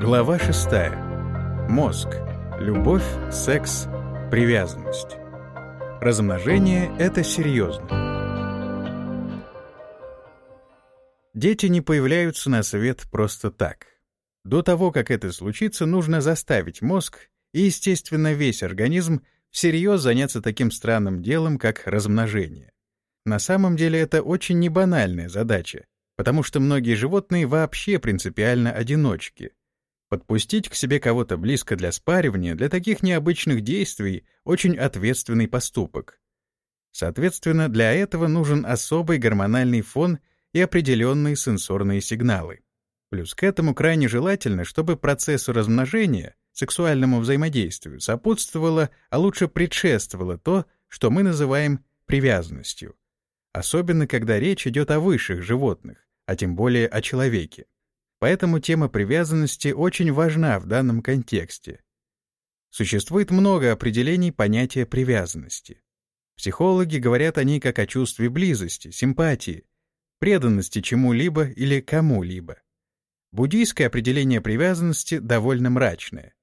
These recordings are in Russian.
Глава 6. Мозг. Любовь, секс, привязанность. Размножение — это серьезно. Дети не появляются на свет просто так. До того, как это случится, нужно заставить мозг и, естественно, весь организм всерьез заняться таким странным делом, как размножение. На самом деле это очень небанальная задача, потому что многие животные вообще принципиально одиночки. Подпустить к себе кого-то близко для спаривания для таких необычных действий — очень ответственный поступок. Соответственно, для этого нужен особый гормональный фон и определенные сенсорные сигналы. Плюс к этому крайне желательно, чтобы процессу размножения, сексуальному взаимодействию, сопутствовало, а лучше предшествовало то, что мы называем привязанностью. Особенно, когда речь идет о высших животных, а тем более о человеке. Поэтому тема привязанности очень важна в данном контексте. Существует много определений понятия привязанности. Психологи говорят о ней как о чувстве близости, симпатии, преданности чему-либо или кому-либо. Буддийское определение привязанности довольно мрачное.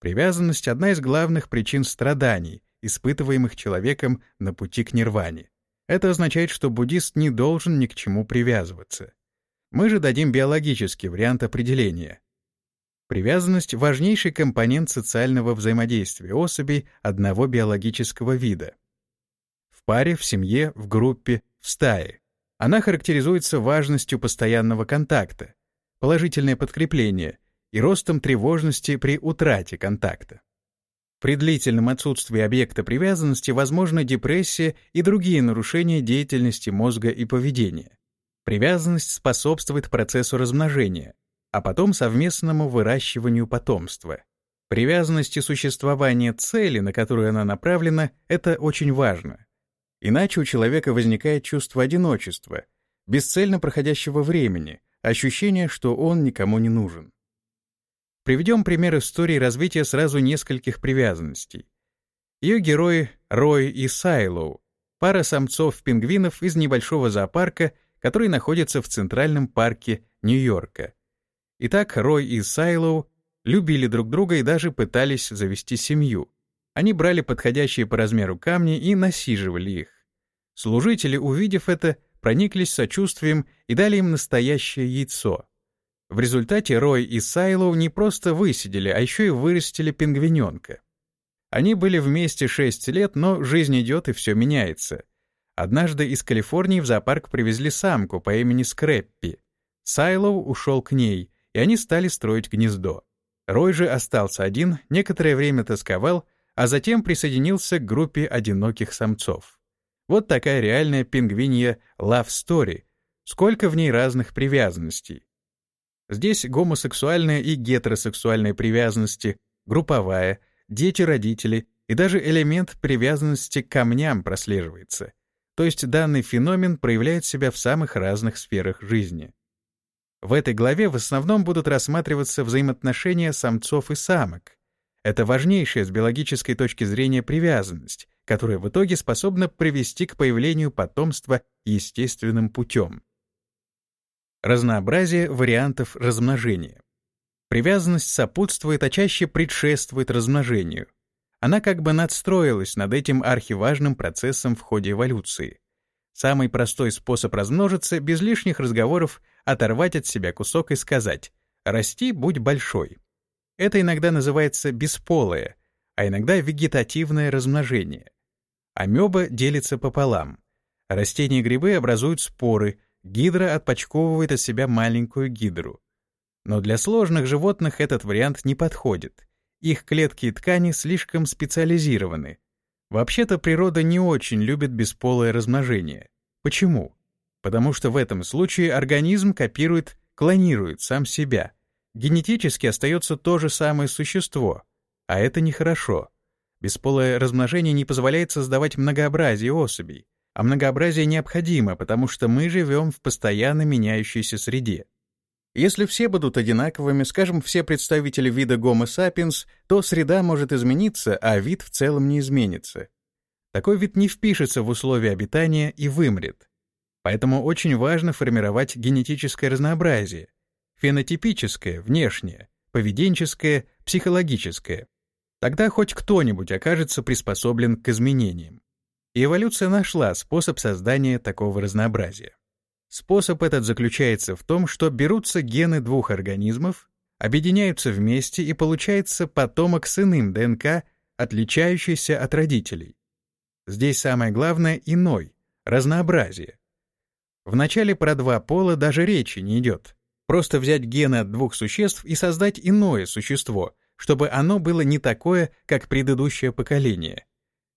Привязанность — одна из главных причин страданий, испытываемых человеком на пути к нирване. Это означает, что буддист не должен ни к чему привязываться. Мы же дадим биологический вариант определения. Привязанность — важнейший компонент социального взаимодействия особей одного биологического вида. В паре, в семье, в группе, в стае. Она характеризуется важностью постоянного контакта, положительное подкрепление и ростом тревожности при утрате контакта. При длительном отсутствии объекта привязанности возможна депрессия и другие нарушения деятельности мозга и поведения. Привязанность способствует процессу размножения, а потом совместному выращиванию потомства. Привязанность и существование цели, на которую она направлена, это очень важно. Иначе у человека возникает чувство одиночества, бесцельно проходящего времени, ощущение, что он никому не нужен. Приведем пример истории развития сразу нескольких привязанностей. Ее герои — Рой и Сайлоу, пара самцов-пингвинов из небольшого зоопарка который находится в Центральном парке Нью-Йорка. Итак, Рой и Сайлоу любили друг друга и даже пытались завести семью. Они брали подходящие по размеру камни и насиживали их. Служители, увидев это, прониклись сочувствием и дали им настоящее яйцо. В результате Рой и Сайлоу не просто высидели, а еще и вырастили пингвиненка. Они были вместе 6 лет, но жизнь идет и все меняется. Однажды из Калифорнии в зоопарк привезли самку по имени Скрэппи. Сайлоу ушел к ней, и они стали строить гнездо. Рой же остался один, некоторое время тосковал, а затем присоединился к группе одиноких самцов. Вот такая реальная пингвинья love story. Сколько в ней разных привязанностей. Здесь гомосексуальная и гетеросексуальная привязанности, групповая, дети-родители и даже элемент привязанности к камням прослеживается — то есть данный феномен проявляет себя в самых разных сферах жизни. В этой главе в основном будут рассматриваться взаимоотношения самцов и самок. Это важнейшая с биологической точки зрения привязанность, которая в итоге способна привести к появлению потомства естественным путем. Разнообразие вариантов размножения. Привязанность сопутствует, а чаще предшествует размножению — она как бы надстроилась над этим архиважным процессом в ходе эволюции. Самый простой способ размножиться — без лишних разговоров оторвать от себя кусок и сказать «расти, будь большой». Это иногда называется бесполое, а иногда вегетативное размножение. Амеба делится пополам. Растения и грибы образуют споры, гидра отпочковывает от себя маленькую гидру. Но для сложных животных этот вариант не подходит — их клетки и ткани слишком специализированы. Вообще-то природа не очень любит бесполое размножение. Почему? Потому что в этом случае организм копирует, клонирует сам себя. Генетически остается то же самое существо, а это нехорошо. Бесполое размножение не позволяет создавать многообразие особей, а многообразие необходимо, потому что мы живем в постоянно меняющейся среде. Если все будут одинаковыми, скажем, все представители вида Homo sapiens, то среда может измениться, а вид в целом не изменится. Такой вид не впишется в условия обитания и вымрет. Поэтому очень важно формировать генетическое разнообразие, фенотипическое, внешнее, поведенческое, психологическое. Тогда хоть кто-нибудь окажется приспособлен к изменениям. И эволюция нашла способ создания такого разнообразия. Способ этот заключается в том, что берутся гены двух организмов, объединяются вместе и получается потомок с иным ДНК, отличающийся от родителей. Здесь самое главное — иной, разнообразие. Вначале про два пола даже речи не идет. Просто взять гены от двух существ и создать иное существо, чтобы оно было не такое, как предыдущее поколение.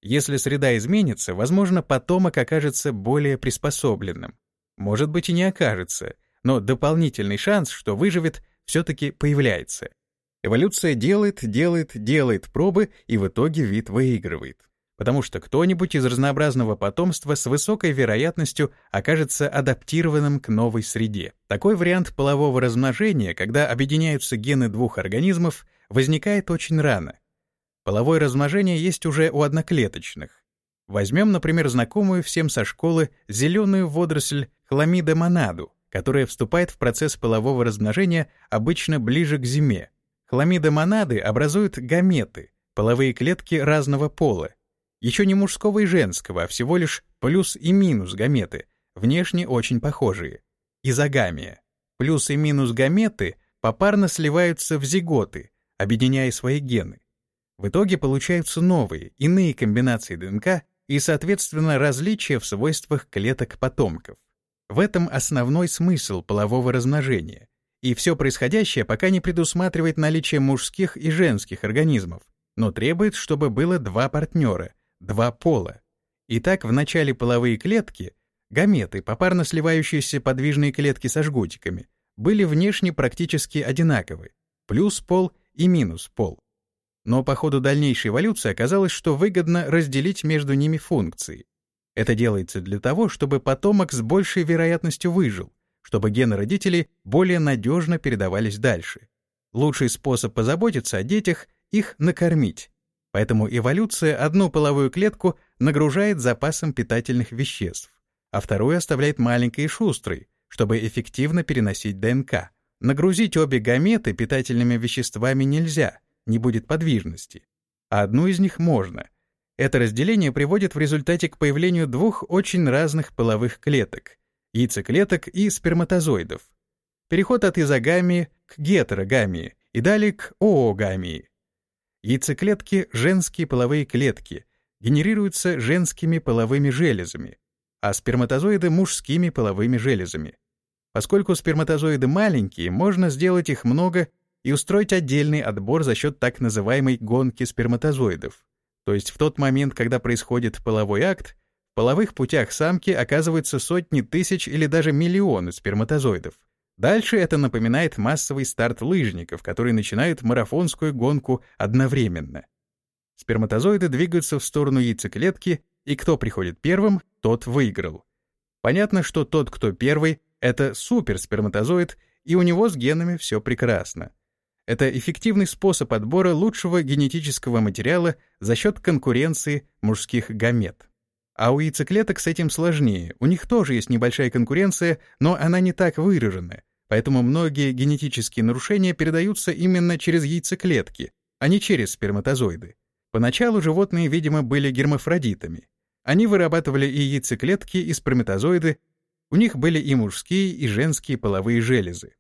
Если среда изменится, возможно, потомок окажется более приспособленным. Может быть и не окажется, но дополнительный шанс, что выживет, все-таки появляется. Эволюция делает, делает, делает пробы, и в итоге вид выигрывает потому что кто-нибудь из разнообразного потомства с высокой вероятностью окажется адаптированным к новой среде. Такой вариант полового размножения, когда объединяются гены двух организмов, возникает очень рано. Половое размножение есть уже у одноклеточных. Возьмем, например, знакомую всем со школы зеленую водоросль хламида монаду, которая вступает в процесс полового размножения обычно ближе к зиме. Хламида монады образуют гаметы, половые клетки разного пола, еще не мужского и женского, а всего лишь плюс и минус гаметы, внешне очень похожие. Изогамия. Плюс и минус гаметы попарно сливаются в зиготы, объединяя свои гены. В итоге получаются новые, иные комбинации ДНК и, соответственно, различия в свойствах клеток потомков. В этом основной смысл полового размножения. И все происходящее пока не предусматривает наличие мужских и женских организмов, но требует, чтобы было два партнера — два пола. Итак, в начале половые клетки, гаметы, попарно сливающиеся подвижные клетки со жгутиками, были внешне практически одинаковы, плюс пол и минус пол. Но по ходу дальнейшей эволюции оказалось, что выгодно разделить между ними функции. Это делается для того, чтобы потомок с большей вероятностью выжил, чтобы гены родителей более надежно передавались дальше. Лучший способ позаботиться о детях — их накормить, Поэтому эволюция одну половую клетку нагружает запасом питательных веществ, а вторую оставляет маленькой и шустрой, чтобы эффективно переносить ДНК. Нагрузить обе гаметы питательными веществами нельзя, не будет подвижности. А одну из них можно. Это разделение приводит в результате к появлению двух очень разных половых клеток — яйцеклеток и сперматозоидов. Переход от изогамии к гетерогамии и далее к оогамии — Яйцеклетки — женские половые клетки, генерируются женскими половыми железами, а сперматозоиды — мужскими половыми железами. Поскольку сперматозоиды маленькие, можно сделать их много и устроить отдельный отбор за счет так называемой гонки сперматозоидов. То есть в тот момент, когда происходит половой акт, в половых путях самки оказываются сотни тысяч или даже миллионы сперматозоидов. Дальше это напоминает массовый старт лыжников, которые начинают марафонскую гонку одновременно. Сперматозоиды двигаются в сторону яйцеклетки, и кто приходит первым, тот выиграл. Понятно, что тот, кто первый, это суперсперматозоид, и у него с генами все прекрасно. Это эффективный способ отбора лучшего генетического материала за счет конкуренции мужских гамет. А у яйцеклеток с этим сложнее. У них тоже есть небольшая конкуренция, но она не так выражена. Поэтому многие генетические нарушения передаются именно через яйцеклетки, а не через сперматозоиды. Поначалу животные, видимо, были гермафродитами. Они вырабатывали и яйцеклетки, и сперматозоиды, у них были и мужские, и женские половые железы.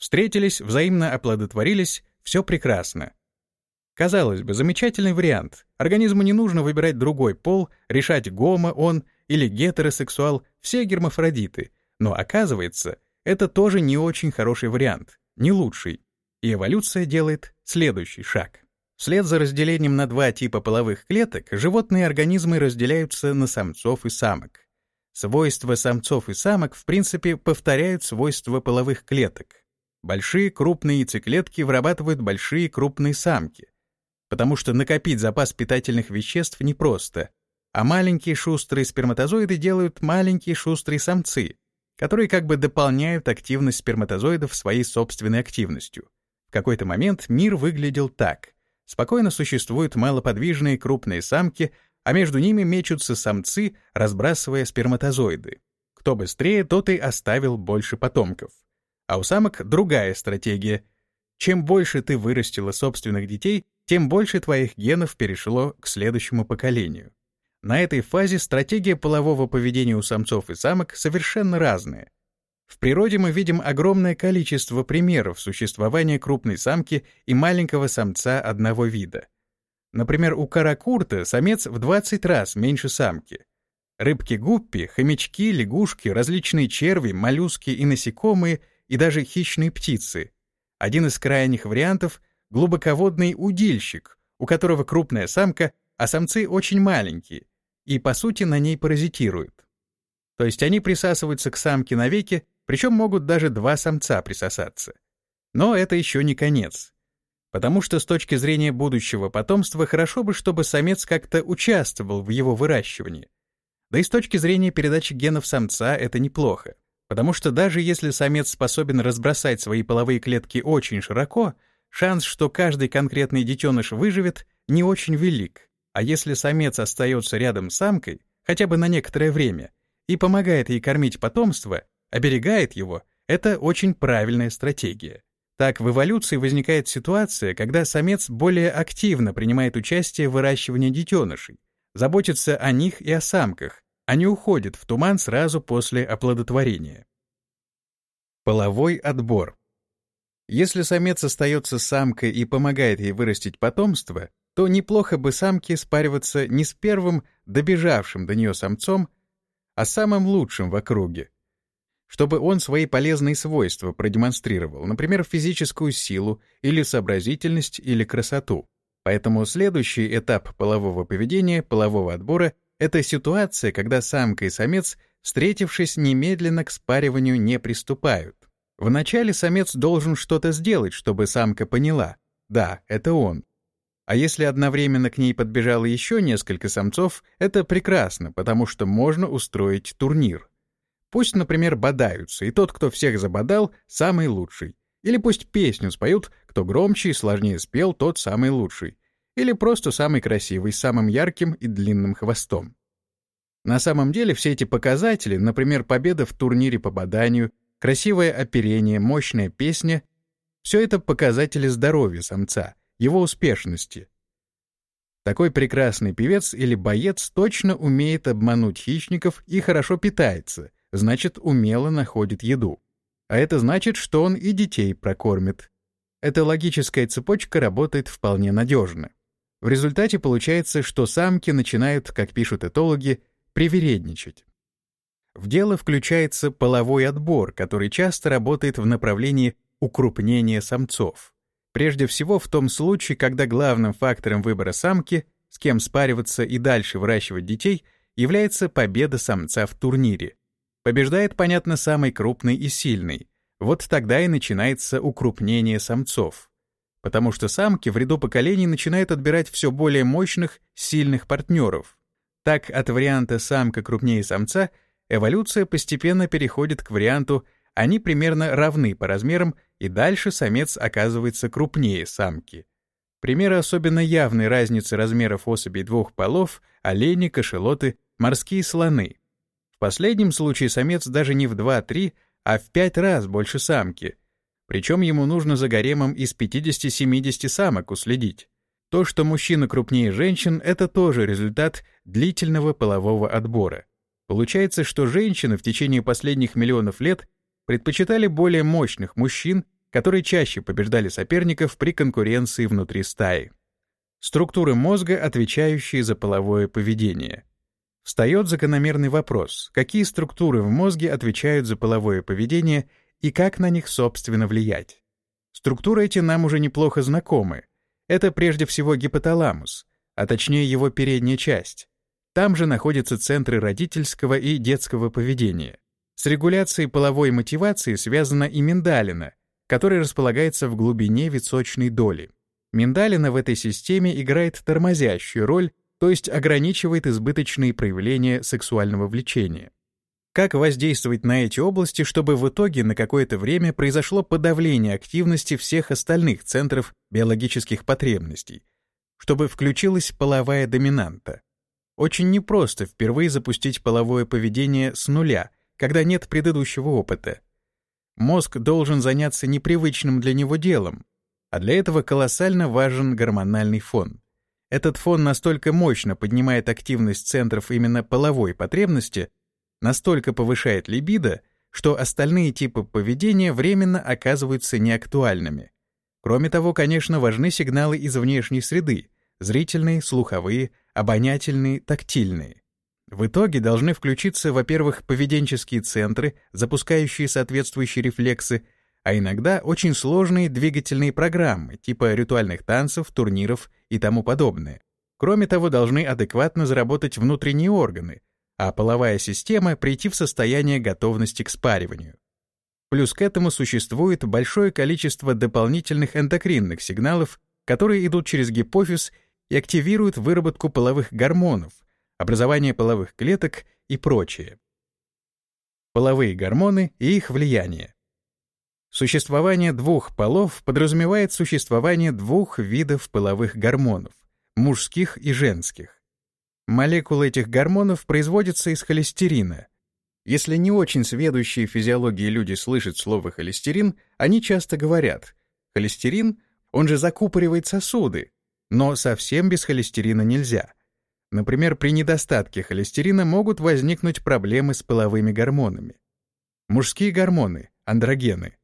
Встретились, взаимно оплодотворились, все прекрасно. Казалось бы, замечательный вариант. Организму не нужно выбирать другой пол, решать гомо он или гетеросексуал, все гермафродиты. Но оказывается, это тоже не очень хороший вариант, не лучший. И эволюция делает следующий шаг. Вслед за разделением на два типа половых клеток животные организмы разделяются на самцов и самок. Свойства самцов и самок в принципе повторяют свойства половых клеток. Большие крупные яйцеклетки вырабатывают большие крупные самки, потому что накопить запас питательных веществ непросто, а маленькие шустрые сперматозоиды делают маленькие шустрые самцы, которые как бы дополняют активность сперматозоидов своей собственной активностью. В какой-то момент мир выглядел так. Спокойно существуют малоподвижные крупные самки, а между ними мечутся самцы, разбрасывая сперматозоиды. Кто быстрее, тот и оставил больше потомков. А у самок другая стратегия. Чем больше ты вырастила собственных детей, тем больше твоих генов перешло к следующему поколению. На этой фазе стратегия полового поведения у самцов и самок совершенно разная. В природе мы видим огромное количество примеров существования крупной самки и маленького самца одного вида. Например, у каракурта самец в 20 раз меньше самки. Рыбки-гуппи, хомячки, лягушки, различные черви, моллюски и насекомые, и даже хищные птицы. Один из крайних вариантов — глубоководный удильщик, у которого крупная самка, а самцы очень маленькие, и, по сути, на ней паразитируют. То есть они присасываются к самке навеки, причем могут даже два самца присосаться. Но это еще не конец. Потому что с точки зрения будущего потомства хорошо бы, чтобы самец как-то участвовал в его выращивании. Да и с точки зрения передачи генов самца это неплохо. Потому что даже если самец способен разбросать свои половые клетки очень широко, шанс, что каждый конкретный детеныш выживет, не очень велик. А если самец остается рядом с самкой, хотя бы на некоторое время, и помогает ей кормить потомство, оберегает его, это очень правильная стратегия. Так, в эволюции возникает ситуация, когда самец более активно принимает участие в выращивании детенышей, заботится о них и о самках, не уходит в туман сразу после оплодотворения. Половой отбор. Если самец остается самкой и помогает ей вырастить потомство, то неплохо бы самке спариваться не с первым добежавшим до нее самцом, а самым лучшим в округе, чтобы он свои полезные свойства продемонстрировал, например, физическую силу или сообразительность или красоту. Поэтому следующий этап полового поведения, полового отбора — это ситуация, когда самка и самец, встретившись, немедленно к спариванию не приступают. Вначале самец должен что-то сделать, чтобы самка поняла — да, это он, а если одновременно к ней подбежало еще несколько самцов, это прекрасно, потому что можно устроить турнир. Пусть, например, бодаются, и тот, кто всех забодал, самый лучший. Или пусть песню споют, кто громче и сложнее спел, тот самый лучший. Или просто самый красивый, с самым ярким и длинным хвостом. На самом деле все эти показатели, например, победа в турнире по боданию, красивое оперение, мощная песня — все это показатели здоровья самца — его успешности. Такой прекрасный певец или боец точно умеет обмануть хищников и хорошо питается, значит, умело находит еду. А это значит, что он и детей прокормит. Эта логическая цепочка работает вполне надежно. В результате получается, что самки начинают, как пишут этологи, привередничать. В дело включается половой отбор, который часто работает в направлении укрупнения самцов. Прежде всего в том случае, когда главным фактором выбора самки, с кем спариваться и дальше выращивать детей, является победа самца в турнире. Побеждает, понятно, самый крупный и сильный. Вот тогда и начинается укрупнение самцов. Потому что самки в ряду поколений начинают отбирать все более мощных, сильных партнеров. Так, от варианта самка крупнее самца эволюция постепенно переходит к варианту они примерно равны по размерам, и дальше самец оказывается крупнее самки. Примеры особенно явной разницы размеров особей двух полов — олени, кашелоты, морские слоны. В последнем случае самец даже не в 2-3, а в 5 раз больше самки. Причем ему нужно за гаремом из 50-70 самок уследить. То, что мужчина крупнее женщин, это тоже результат длительного полового отбора. Получается, что женщины в течение последних миллионов лет предпочитали более мощных мужчин, которые чаще побеждали соперников при конкуренции внутри стаи. Структуры мозга, отвечающие за половое поведение. Встает закономерный вопрос, какие структуры в мозге отвечают за половое поведение и как на них, собственно, влиять. Структуры эти нам уже неплохо знакомы. Это прежде всего гипоталамус, а точнее его передняя часть. Там же находятся центры родительского и детского поведения. С регуляцией половой мотивации связана и миндалина, которая располагается в глубине височной доли. Миндалина в этой системе играет тормозящую роль, то есть ограничивает избыточные проявления сексуального влечения. Как воздействовать на эти области, чтобы в итоге на какое-то время произошло подавление активности всех остальных центров биологических потребностей, чтобы включилась половая доминанта? Очень непросто впервые запустить половое поведение с нуля — когда нет предыдущего опыта. Мозг должен заняться непривычным для него делом, А для этого колоссально важен гормональный фон. Этот фон настолько мощно поднимает активность центров именно половой потребности, настолько повышает либидо, что остальные типы поведения временно оказываются неактуальными. Кроме того, конечно, важны сигналы из внешней среды — зрительные, слуховые, обонятельные, тактильные. В итоге должны включиться, во-первых, поведенческие центры, запускающие соответствующие рефлексы, а иногда очень сложные двигательные программы, типа ритуальных танцев, турниров и тому подобное. Кроме того, должны адекватно заработать внутренние органы, а половая система прийти в состояние готовности к спариванию. Плюс к этому существует большое количество дополнительных эндокринных сигналов, которые идут через гипофиз и активируют выработку половых гормонов, образование половых клеток и прочее. Половые гормоны и их влияние. Существование двух полов подразумевает существование двух видов половых гормонов — мужских и женских. Молекулы этих гормонов производятся из холестерина. Если не очень сведущие физиологии люди слышат слово холестерин, они часто говорят «холестерин, он же закупоривает сосуды», но совсем без холестерина нельзя. Например, при недостатке холестерина могут возникнуть проблемы с половыми гормонами. Мужские гормоны, андрогены,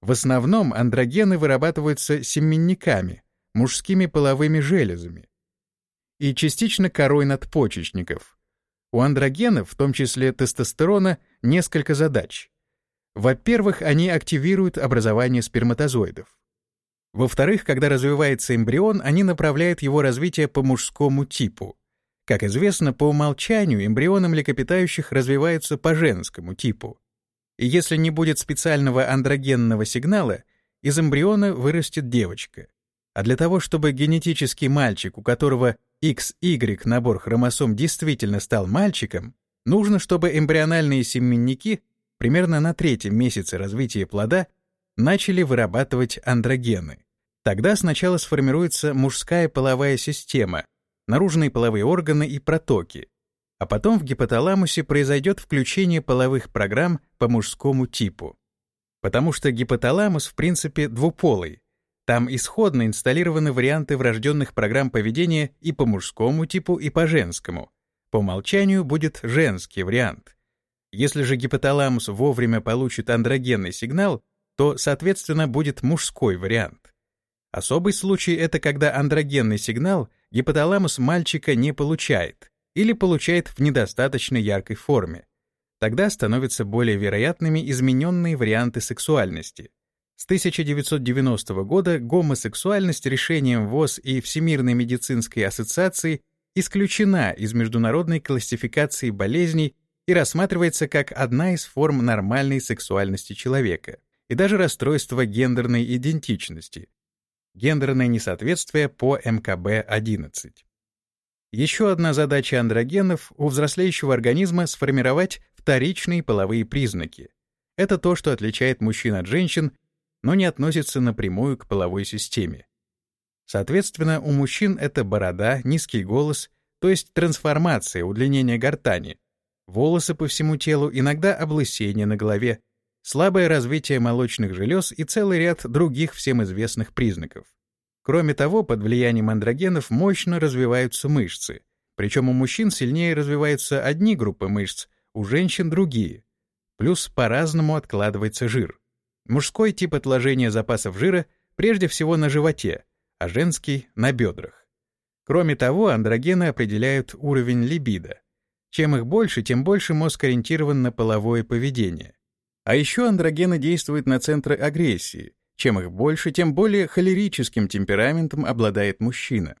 в основном андрогены вырабатываются семенниками, мужскими половыми железами и частично корой надпочечников. У андрогенов, в том числе тестостерона, несколько задач. Во-первых, они активируют образование сперматозоидов. Во-вторых, когда развивается эмбрион, они направляют его развитие по мужскому типу. Как известно, по умолчанию эмбрионы млекопитающих развиваются по женскому типу. И если не будет специального андрогенного сигнала, из эмбриона вырастет девочка. А для того, чтобы генетический мальчик, у которого XY набор хромосом действительно стал мальчиком, нужно, чтобы эмбриональные семенники примерно на третьем месяце развития плода начали вырабатывать андрогены. Тогда сначала сформируется мужская половая система, наружные половые органы и протоки, а потом в гипоталамусе произойдет включение половых программ по мужскому типу. Потому что гипоталамус в принципе двуполый. Там исходно инсталлированы варианты врожденных программ поведения и по мужскому типу, и по женскому. По умолчанию будет женский вариант. Если же гипоталамус вовремя получит андрогенный сигнал, то, соответственно, будет мужской вариант. Особый случай — это когда андрогенный сигнал гипоталамус мальчика не получает, или получает в недостаточно яркой форме. Тогда становятся более вероятными измененные варианты сексуальности. С 1990 года гомосексуальность решением ВОЗ и Всемирной медицинской ассоциации исключена из международной классификации болезней и рассматривается как одна из форм нормальной сексуальности человека и даже расстройство гендерной идентичности, гендерное несоответствие по МКБ-11. Еще одна задача андрогенов у взрослеющего организма — сформировать вторичные половые признаки. Это то, что отличает мужчин от женщин, но не относится напрямую к половой системе. Соответственно, у мужчин это борода, низкий голос, то есть трансформация, удлинение гортани, волосы по всему телу, иногда облысение на голове, слабое развитие молочных желез и целый ряд других всем известных признаков. Кроме того, под влиянием андрогенов мощно развиваются мышцы. Причем у мужчин сильнее развиваются одни группы мышц, у женщин — другие. Плюс по-разному откладывается жир. Мужской тип отложения запасов жира прежде всего на животе, а женский — на бедрах. Кроме того, андрогены определяют уровень либидо. Чем их больше, тем больше мозг ориентирован на половое поведение. А еще андрогены действуют на центры агрессии, чем их больше, тем более холерическим темпераментом обладает мужчина.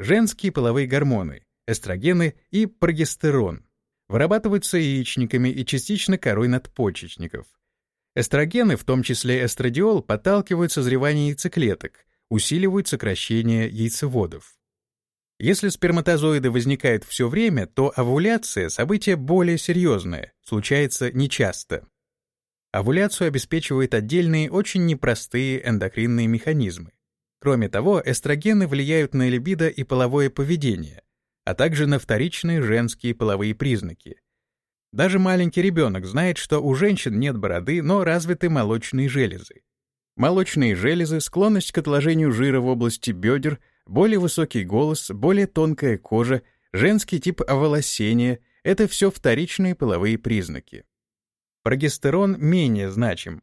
Женские половые гормоны, эстрогены и прогестерон вырабатываются яичниками и частично корой надпочечников. Эстрогены, в том числе эстрадиол, подталкивают созревание яйцеклеток, усиливают сокращение яйцеводов. Если сперматозоиды возникают все время, то овуляция — событие более серьезное, случается нечасто. Овуляцию обеспечивают отдельные очень непростые эндокринные механизмы. Кроме того, эстрогены влияют на либидо и половое поведение, а также на вторичные женские половые признаки. Даже маленький ребенок знает, что у женщин нет бороды, но развиты молочные железы. Молочные железы, склонность к отложению жира в области бедер, более высокий голос, более тонкая кожа, женский тип оволосения — это все вторичные половые признаки. Прогестерон менее значим.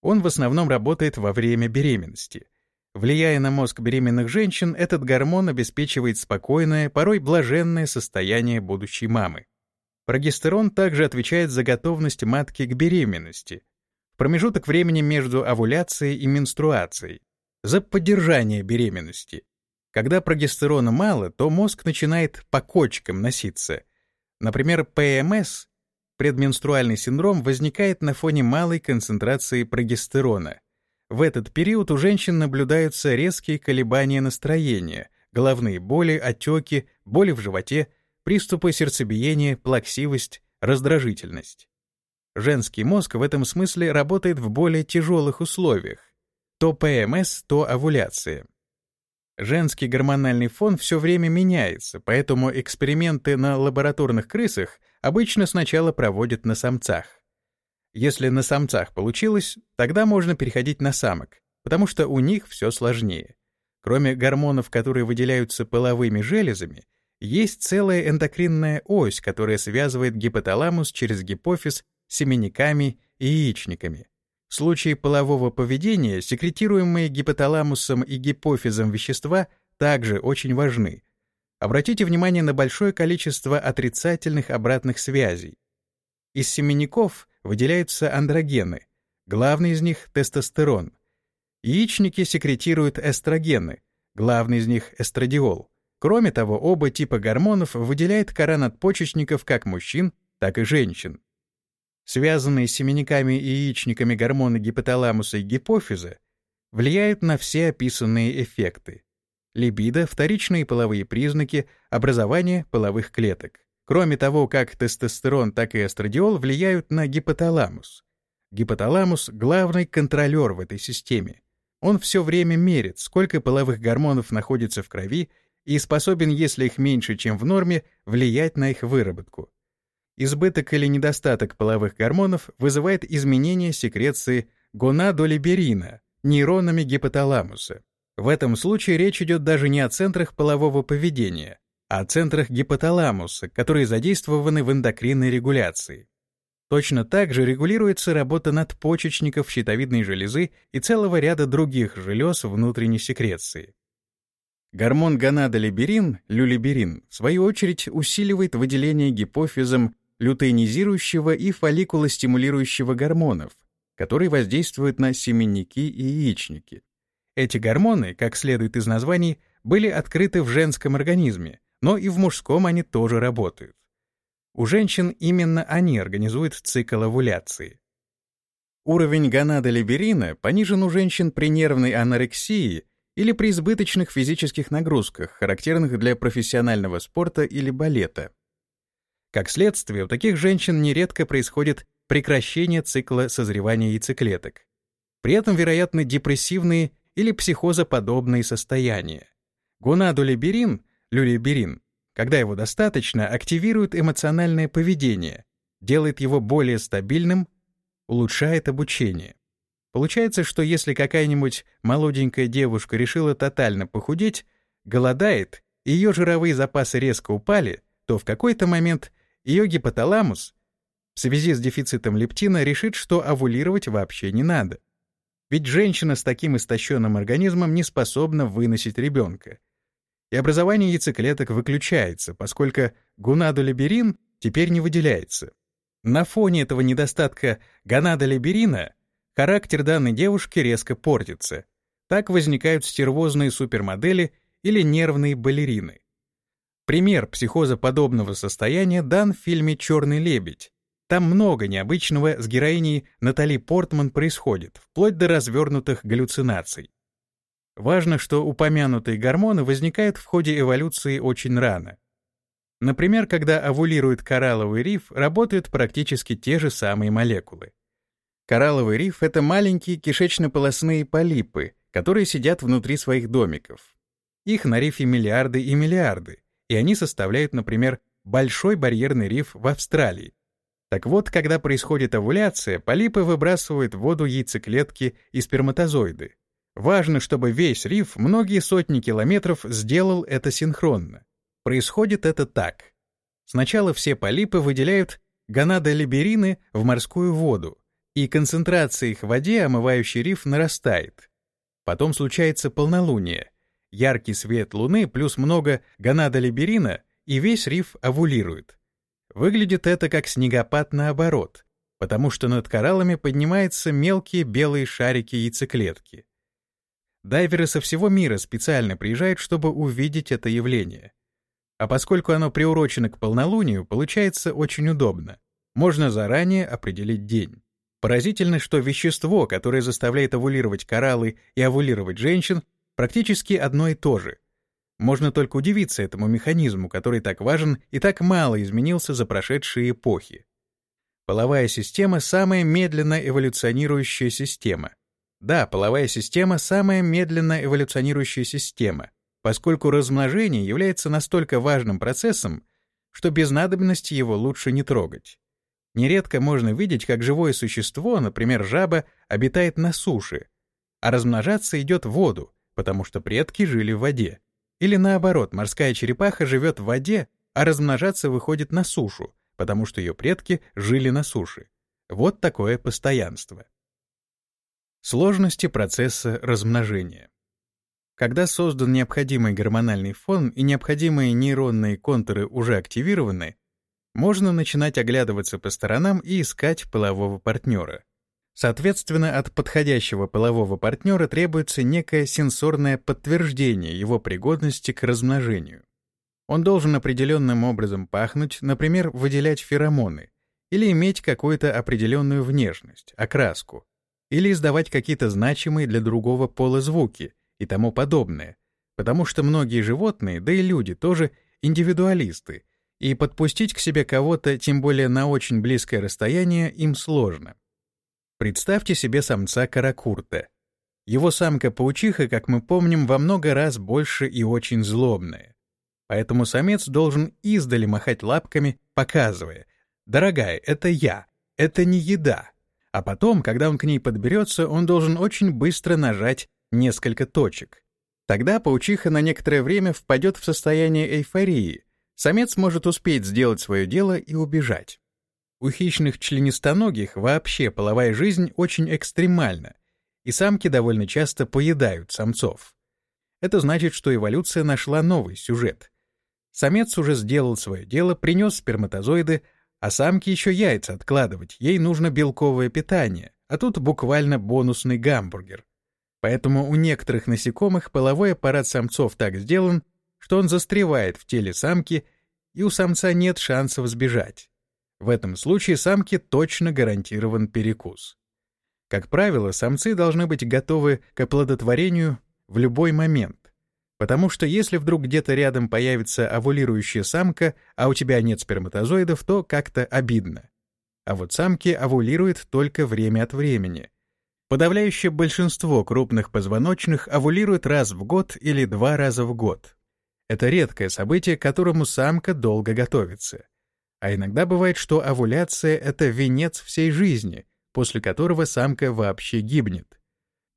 Он в основном работает во время беременности. Влияя на мозг беременных женщин, этот гормон обеспечивает спокойное, порой блаженное состояние будущей мамы. Прогестерон также отвечает за готовность матки к беременности, в промежуток времени между овуляцией и менструацией, за поддержание беременности. Когда прогестерона мало, то мозг начинает по кочкам носиться. Например, ПМС, предменструальный синдром, возникает на фоне малой концентрации прогестерона. В этот период у женщин наблюдаются резкие колебания настроения, головные боли, отеки, боли в животе, приступы сердцебиения, плаксивость, раздражительность. Женский мозг в этом смысле работает в более тяжелых условиях. То ПМС, то овуляция. Женский гормональный фон все время меняется, поэтому эксперименты на лабораторных крысах обычно сначала проводят на самцах. Если на самцах получилось, тогда можно переходить на самок, потому что у них все сложнее. Кроме гормонов, которые выделяются половыми железами, есть целая эндокринная ось, которая связывает гипоталамус через гипофиз с семенниками и яичниками. В случае полового поведения секретируемые гипоталамусом и гипофизом вещества также очень важны. Обратите внимание на большое количество отрицательных обратных связей. Из семенников выделяются андрогены, главный из них — тестостерон. Яичники секретируют эстрогены, главный из них — эстрадиол. Кроме того, оба типа гормонов выделяет кора надпочечников как мужчин, так и женщин. Связанные с семенниками и яичниками гормоны гипоталамуса и гипофиза влияют на все описанные эффекты. Либидо, вторичные половые признаки, образование половых клеток. Кроме того, как тестостерон, так и эстрадиол влияют на гипоталамус. Гипоталамус — главный контролер в этой системе. Он все время мерит, сколько половых гормонов находится в крови и способен, если их меньше, чем в норме, влиять на их выработку. Избыток или недостаток половых гормонов вызывает изменение секреции гонадолиберина нейронами гипоталамуса. В этом случае речь идет даже не о центрах полового поведения, а о центрах гипоталамуса, которые задействованы в эндокринной регуляции. Точно так же регулируется работа надпочечников щитовидной железы и целого ряда других желез внутренней секреции. Гормон гонадолиберин, люлиберин, в свою очередь усиливает выделение гипофизом лютеинизирующего и фолликулостимулирующего гормонов, которые воздействуют на семенники и яичники. Эти гормоны, как следует из названий, были открыты в женском организме, но и в мужском они тоже работают. У женщин именно они организуют цикл овуляции. Уровень гонадолиберина понижен у женщин при нервной анорексии или при избыточных физических нагрузках, характерных для профессионального спорта или балета. Как следствие, у таких женщин нередко происходит прекращение цикла созревания яйцеклеток. При этом вероятны депрессивные или психозоподобные состояния. Гонадолиберин, люлиберин, когда его достаточно, активирует эмоциональное поведение, делает его более стабильным, улучшает обучение. Получается, что если какая-нибудь молоденькая девушка решила тотально похудеть, голодает, и ее жировые запасы резко упали, то в какой-то момент ее гипоталамус в связи с дефицитом лептина решит, что овулировать вообще не надо. Ведь женщина с таким истощенным организмом не способна выносить ребенка. И образование яйцеклеток выключается, поскольку гонадолиберин теперь не выделяется. На фоне этого недостатка гонадолиберина характер данной девушки резко портится. Так возникают стервозные супермодели или нервные балерины. Пример психоза подобного состояния дан в фильме «Черный лебедь». Там много необычного с героиней Натали Портман происходит, вплоть до развернутых галлюцинаций. Важно, что упомянутые гормоны возникают в ходе эволюции очень рано. Например, когда овулирует коралловый риф, работают практически те же самые молекулы. Коралловый риф — это маленькие кишечно-полосные полипы, которые сидят внутри своих домиков. Их на рифе миллиарды и миллиарды, и они составляют, например, Большой барьерный риф в Австралии. Так вот, когда происходит овуляция, полипы выбрасывают в воду яйцеклетки и сперматозоиды. Важно, чтобы весь риф многие сотни километров сделал это синхронно. Происходит это так. Сначала все полипы выделяют гонадолиберины в морскую воду, и концентрация их в воде, омывающей риф, нарастает. Потом случается полнолуние. Яркий свет луны плюс много гонадолиберина, и весь риф овулирует. Выглядит это как снегопад наоборот, потому что над кораллами поднимаются мелкие белые шарики яйцеклетки. Дайверы со всего мира специально приезжают, чтобы увидеть это явление. А поскольку оно приурочено к полнолунию, получается очень удобно. Можно заранее определить день. Поразительно, что вещество, которое заставляет овулировать кораллы и овулировать женщин, практически одно и то же. Можно только удивиться этому механизму, который так важен и так мало изменился за прошедшие эпохи. Половая система — самая медленно эволюционирующая система. Да, половая система — самая медленно эволюционирующая система, поскольку размножение является настолько важным процессом, что без надобности его лучше не трогать. Нередко можно видеть, как живое существо, например, жаба, обитает на суше, а размножаться идет в воду, потому что предки жили в воде. Или наоборот, морская черепаха живет в воде, а размножаться выходит на сушу, потому что ее предки жили на суше. Вот такое постоянство. Сложности процесса размножения. Когда создан необходимый гормональный фон и необходимые нейронные контуры уже активированы, можно начинать оглядываться по сторонам и искать полового партнера. Соответственно, от подходящего полового партнера требуется некое сенсорное подтверждение его пригодности к размножению. Он должен определенным образом пахнуть, например, выделять феромоны, или иметь какую-то определенную внешность, окраску, или издавать какие-то значимые для другого пола звуки и тому подобное, потому что многие животные, да и люди тоже индивидуалисты, и подпустить к себе кого-то, тем более на очень близкое расстояние, им сложно. Представьте себе самца каракурта. Его самка-паучиха, как мы помним, во много раз больше и очень злобная. Поэтому самец должен издали махать лапками, показывая «Дорогая, это я, это не еда, а потом, когда он к ней подберется, он должен очень быстро нажать несколько точек. Тогда паучиха на некоторое время впадет в состояние эйфории. Самец может успеть сделать свое дело и убежать. У хищных членистоногих вообще половая жизнь очень экстремальна, и самки довольно часто поедают самцов. Это значит, что эволюция нашла новый сюжет. Самец уже сделал свое дело, принес сперматозоиды, а самке еще яйца откладывать, ей нужно белковое питание, а тут буквально бонусный гамбургер. Поэтому у некоторых насекомых половой аппарат самцов так сделан, что он застревает в теле самки, и у самца нет шансов сбежать. В этом случае самке точно гарантирован перекус. Как правило, самцы должны быть готовы к оплодотворению в любой момент. Потому что если вдруг где-то рядом появится овулирующая самка, а у тебя нет сперматозоидов, то как-то обидно. А вот самки овулируют только время от времени. Подавляющее большинство крупных позвоночных овулирует раз в год или два раза в год. Это редкое событие, к которому самка долго готовится. А иногда бывает, что овуляция — это венец всей жизни, после которого самка вообще гибнет.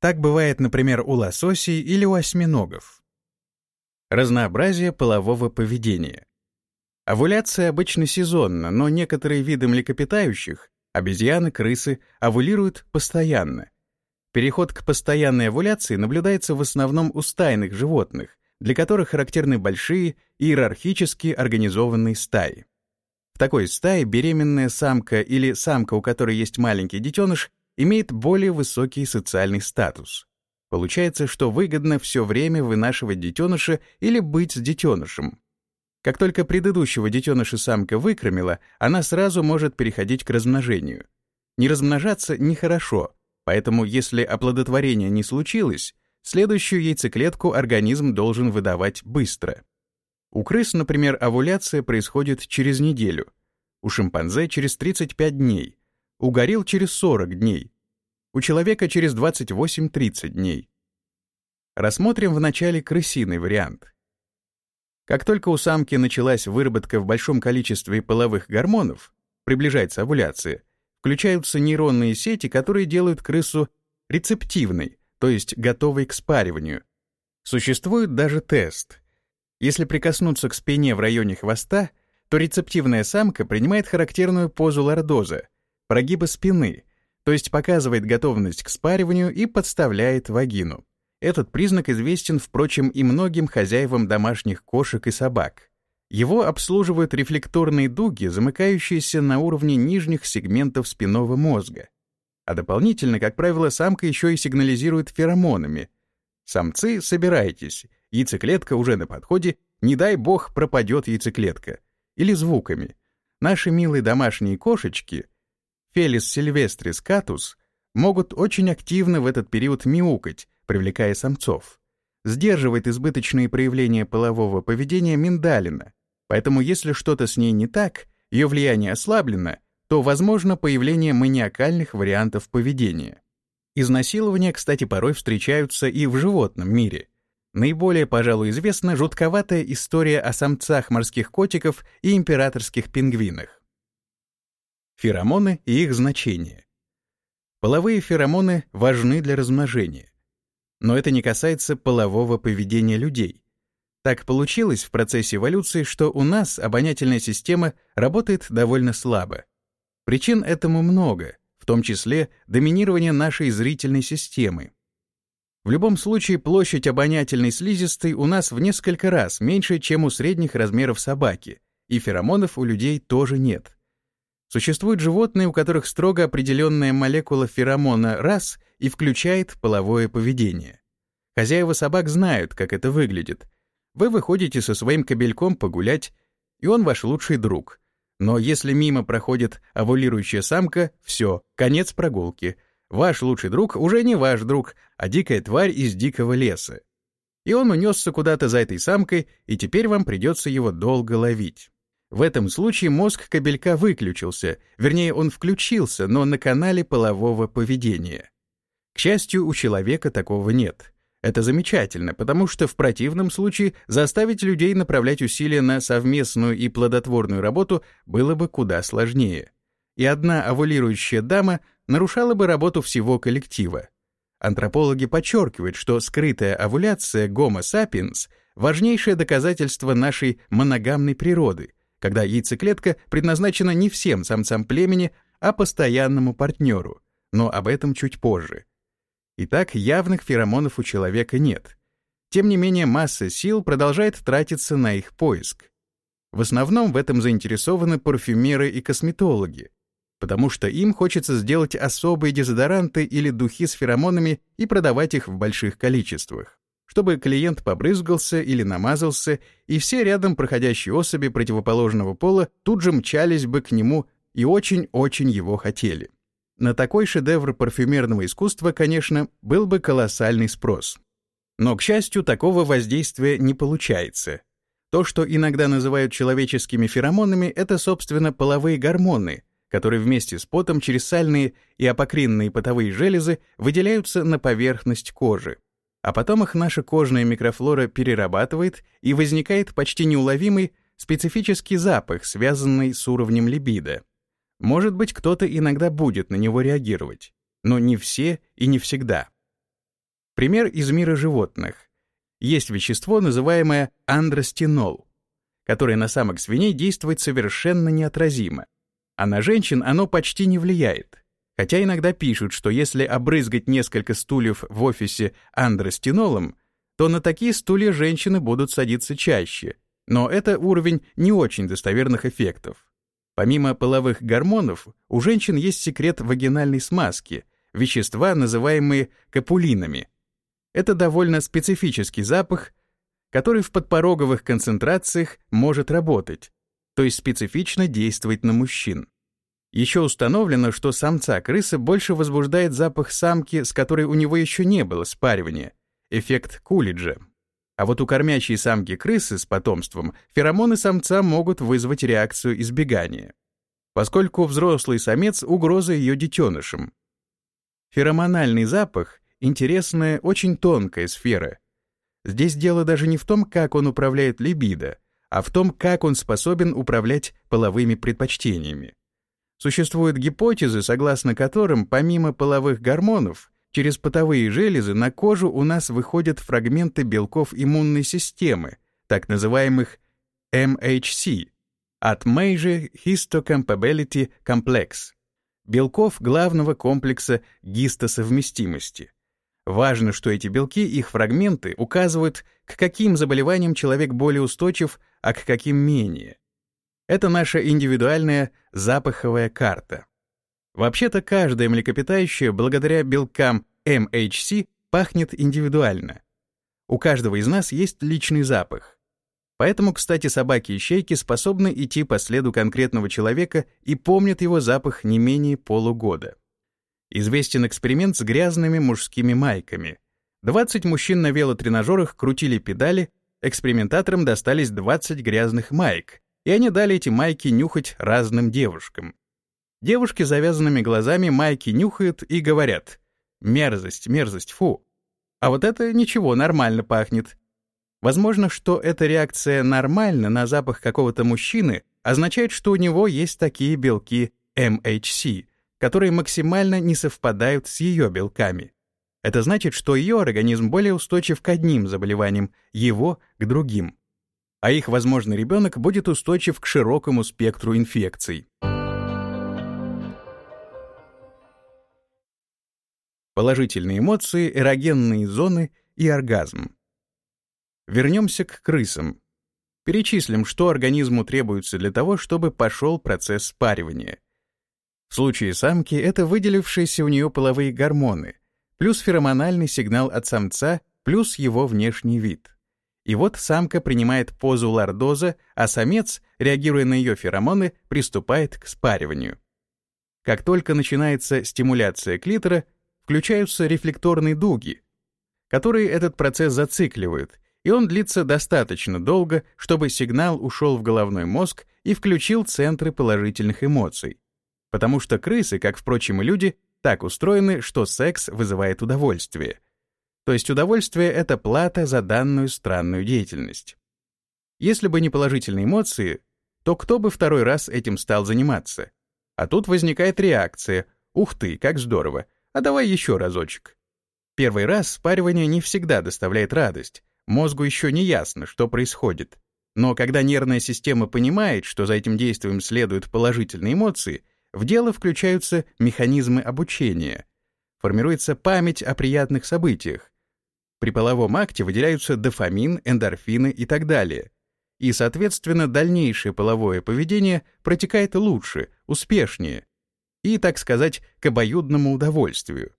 Так бывает, например, у лососей или у осьминогов. Разнообразие полового поведения. Овуляция обычно сезонна, но некоторые виды млекопитающих, обезьяны, крысы, овулируют постоянно. Переход к постоянной овуляции наблюдается в основном у стайных животных, для которых характерны большие иерархически организованные стаи. В такой стае беременная самка или самка, у которой есть маленький детеныш, имеет более высокий социальный статус. Получается, что выгодно все время вынашивать детеныша или быть с детенышем. Как только предыдущего детеныша самка выкормила, она сразу может переходить к размножению. Не размножаться нехорошо, поэтому если оплодотворение не случилось, следующую яйцеклетку организм должен выдавать быстро. У крыс, например, овуляция происходит через неделю, у шимпанзе через 35 дней, у горилл через 40 дней, у человека через 28-30 дней. Рассмотрим вначале крысиный вариант. Как только у самки началась выработка в большом количестве половых гормонов, приближается овуляция, включаются нейронные сети, которые делают крысу рецептивной, то есть готовой к спариванию. Существует даже тест. Если прикоснуться к спине в районе хвоста, то рецептивная самка принимает характерную позу лордоза, прогиба спины, то есть показывает готовность к спариванию и подставляет вагину. Этот признак известен, впрочем, и многим хозяевам домашних кошек и собак. Его обслуживают рефлекторные дуги, замыкающиеся на уровне нижних сегментов спинного мозга. А дополнительно, как правило, самка еще и сигнализирует феромонами. Самцы, собирайтесь, яйцеклетка уже на подходе, не дай бог пропадет яйцеклетка. Или звуками. Наши милые домашние кошечки, Фелис сильвестрис катус, могут очень активно в этот период мяукать, привлекая самцов. Сдерживает избыточные проявления полового поведения миндалина, поэтому если что-то с ней не так, ее влияние ослаблено, то возможно появление маниакальных вариантов поведения. Изнасилования, кстати, порой встречаются и в животном мире. Наиболее, пожалуй, известна жутковатая история о самцах морских котиков и императорских пингвинах. Феромоны и их значение. Половые феромоны важны для размножения. Но это не касается полового поведения людей. Так получилось в процессе эволюции, что у нас обонятельная система работает довольно слабо. Причин этому много, в том числе доминирование нашей зрительной системы. В любом случае, площадь обонятельной слизистой у нас в несколько раз меньше, чем у средних размеров собаки, и феромонов у людей тоже нет. Существуют животные, у которых строго определенная молекула феромона раз и включает половое поведение. Хозяева собак знают, как это выглядит. Вы выходите со своим кобельком погулять, и он ваш лучший друг. Но если мимо проходит овулирующая самка, все, конец прогулки. Ваш лучший друг уже не ваш друг, а дикая тварь из дикого леса. И он унесся куда-то за этой самкой, и теперь вам придется его долго ловить. В этом случае мозг кобелька выключился, вернее, он включился, но на канале полового поведения. К счастью, у человека такого нет. Это замечательно, потому что в противном случае заставить людей направлять усилия на совместную и плодотворную работу было бы куда сложнее. И одна овулирующая дама нарушала бы работу всего коллектива. Антропологи подчеркивают, что скрытая овуляция Homo sapiens — важнейшее доказательство нашей моногамной природы, когда яйцеклетка предназначена не всем самцам племени, а постоянному партнеру, но об этом чуть позже. Итак, явных феромонов у человека нет. Тем не менее, масса сил продолжает тратиться на их поиск. В основном в этом заинтересованы парфюмеры и косметологи, потому что им хочется сделать особые дезодоранты или духи с феромонами и продавать их в больших количествах, чтобы клиент побрызгался или намазался, и все рядом проходящие особи противоположного пола тут же мчались бы к нему и очень-очень его хотели. На такой шедевр парфюмерного искусства, конечно, был бы колоссальный спрос. Но, к счастью, такого воздействия не получается. То, что иногда называют человеческими феромонами, это, собственно, половые гормоны, которые вместе с потом через сальные и апокринные потовые железы выделяются на поверхность кожи. А потом их наша кожная микрофлора перерабатывает, и возникает почти неуловимый специфический запах, связанный с уровнем либидо. Может быть, кто-то иногда будет на него реагировать, но не все и не всегда. Пример из мира животных. Есть вещество, называемое андростенол, которое на самок свиней действует совершенно неотразимо, а на женщин оно почти не влияет. Хотя иногда пишут, что если обрызгать несколько стульев в офисе андростенолом, то на такие стулья женщины будут садиться чаще, но это уровень не очень достоверных эффектов. Помимо половых гормонов, у женщин есть секрет вагинальной смазки, вещества, называемые капулинами. Это довольно специфический запах, который в подпороговых концентрациях может работать, то есть специфично действовать на мужчин. Еще установлено, что самца крысы больше возбуждает запах самки, с которой у него еще не было спаривания, эффект Кулиджа. А вот у кормящей самки крысы с потомством феромоны самца могут вызвать реакцию избегания, поскольку взрослый самец — угроза ее детенышам. Феромональный запах — интересная, очень тонкая сфера. Здесь дело даже не в том, как он управляет либидо, а в том, как он способен управлять половыми предпочтениями. Существуют гипотезы, согласно которым, помимо половых гормонов, через потовые железы на кожу у нас выходят фрагменты белков иммунной системы, так называемых MHC, от Major Histocompatibility Complex, белков главного комплекса гистосовместимости. Важно, что эти белки, их фрагменты, указывают, к каким заболеваниям человек более устойчив, а к каким менее. Это наша индивидуальная запаховая карта. Вообще-то каждое млекопитающее благодаря белкам MHC пахнет индивидуально. У каждого из нас есть личный запах. Поэтому, кстати, собаки-ищейки способны идти по следу конкретного человека и помнят его запах не менее полугода. Известен эксперимент с грязными мужскими майками. 20 мужчин на велотренажерах крутили педали, экспериментаторам достались 20 грязных майк, и они дали эти майки нюхать разным девушкам. Девушки с завязанными глазами майки нюхают и говорят «мерзость, мерзость, фу». А вот это ничего, нормально пахнет. Возможно, что эта реакция «нормально» на запах какого-то мужчины означает, что у него есть такие белки MHC, которые максимально не совпадают с ее белками. Это значит, что ее организм более устойчив к одним заболеваниям, его — к другим а их возможный ребенок будет устойчив к широкому спектру инфекций. Положительные эмоции, эрогенные зоны и оргазм. Вернемся к крысам. Перечислим, что организму требуется для того, чтобы пошел процесс спаривания. В случае самки это выделившиеся у нее половые гормоны, плюс феромональный сигнал от самца, плюс его внешний вид. И вот самка принимает позу лордоза, а самец, реагируя на ее феромоны, приступает к спариванию. Как только начинается стимуляция клитора, включаются рефлекторные дуги, которые этот процесс зацикливают, и он длится достаточно долго, чтобы сигнал ушел в головной мозг и включил центры положительных эмоций. Потому что крысы, как, впрочем, и люди, так устроены, что секс вызывает удовольствие — то есть удовольствие — это плата за данную странную деятельность. Если бы не положительные эмоции, то кто бы второй раз этим стал заниматься? А тут возникает реакция «Ух ты, как здорово! А давай еще разочек». Первый раз спаривание не всегда доставляет радость, мозгу еще не ясно, что происходит. Но когда нервная система понимает, что за этим действием следуют положительные эмоции, в дело включаются механизмы обучения. Формируется память о приятных событиях, при половом акте выделяются дофамин, эндорфины и так далее. И, соответственно, дальнейшее половое поведение протекает лучше, успешнее и, так сказать, к обоюдному удовольствию.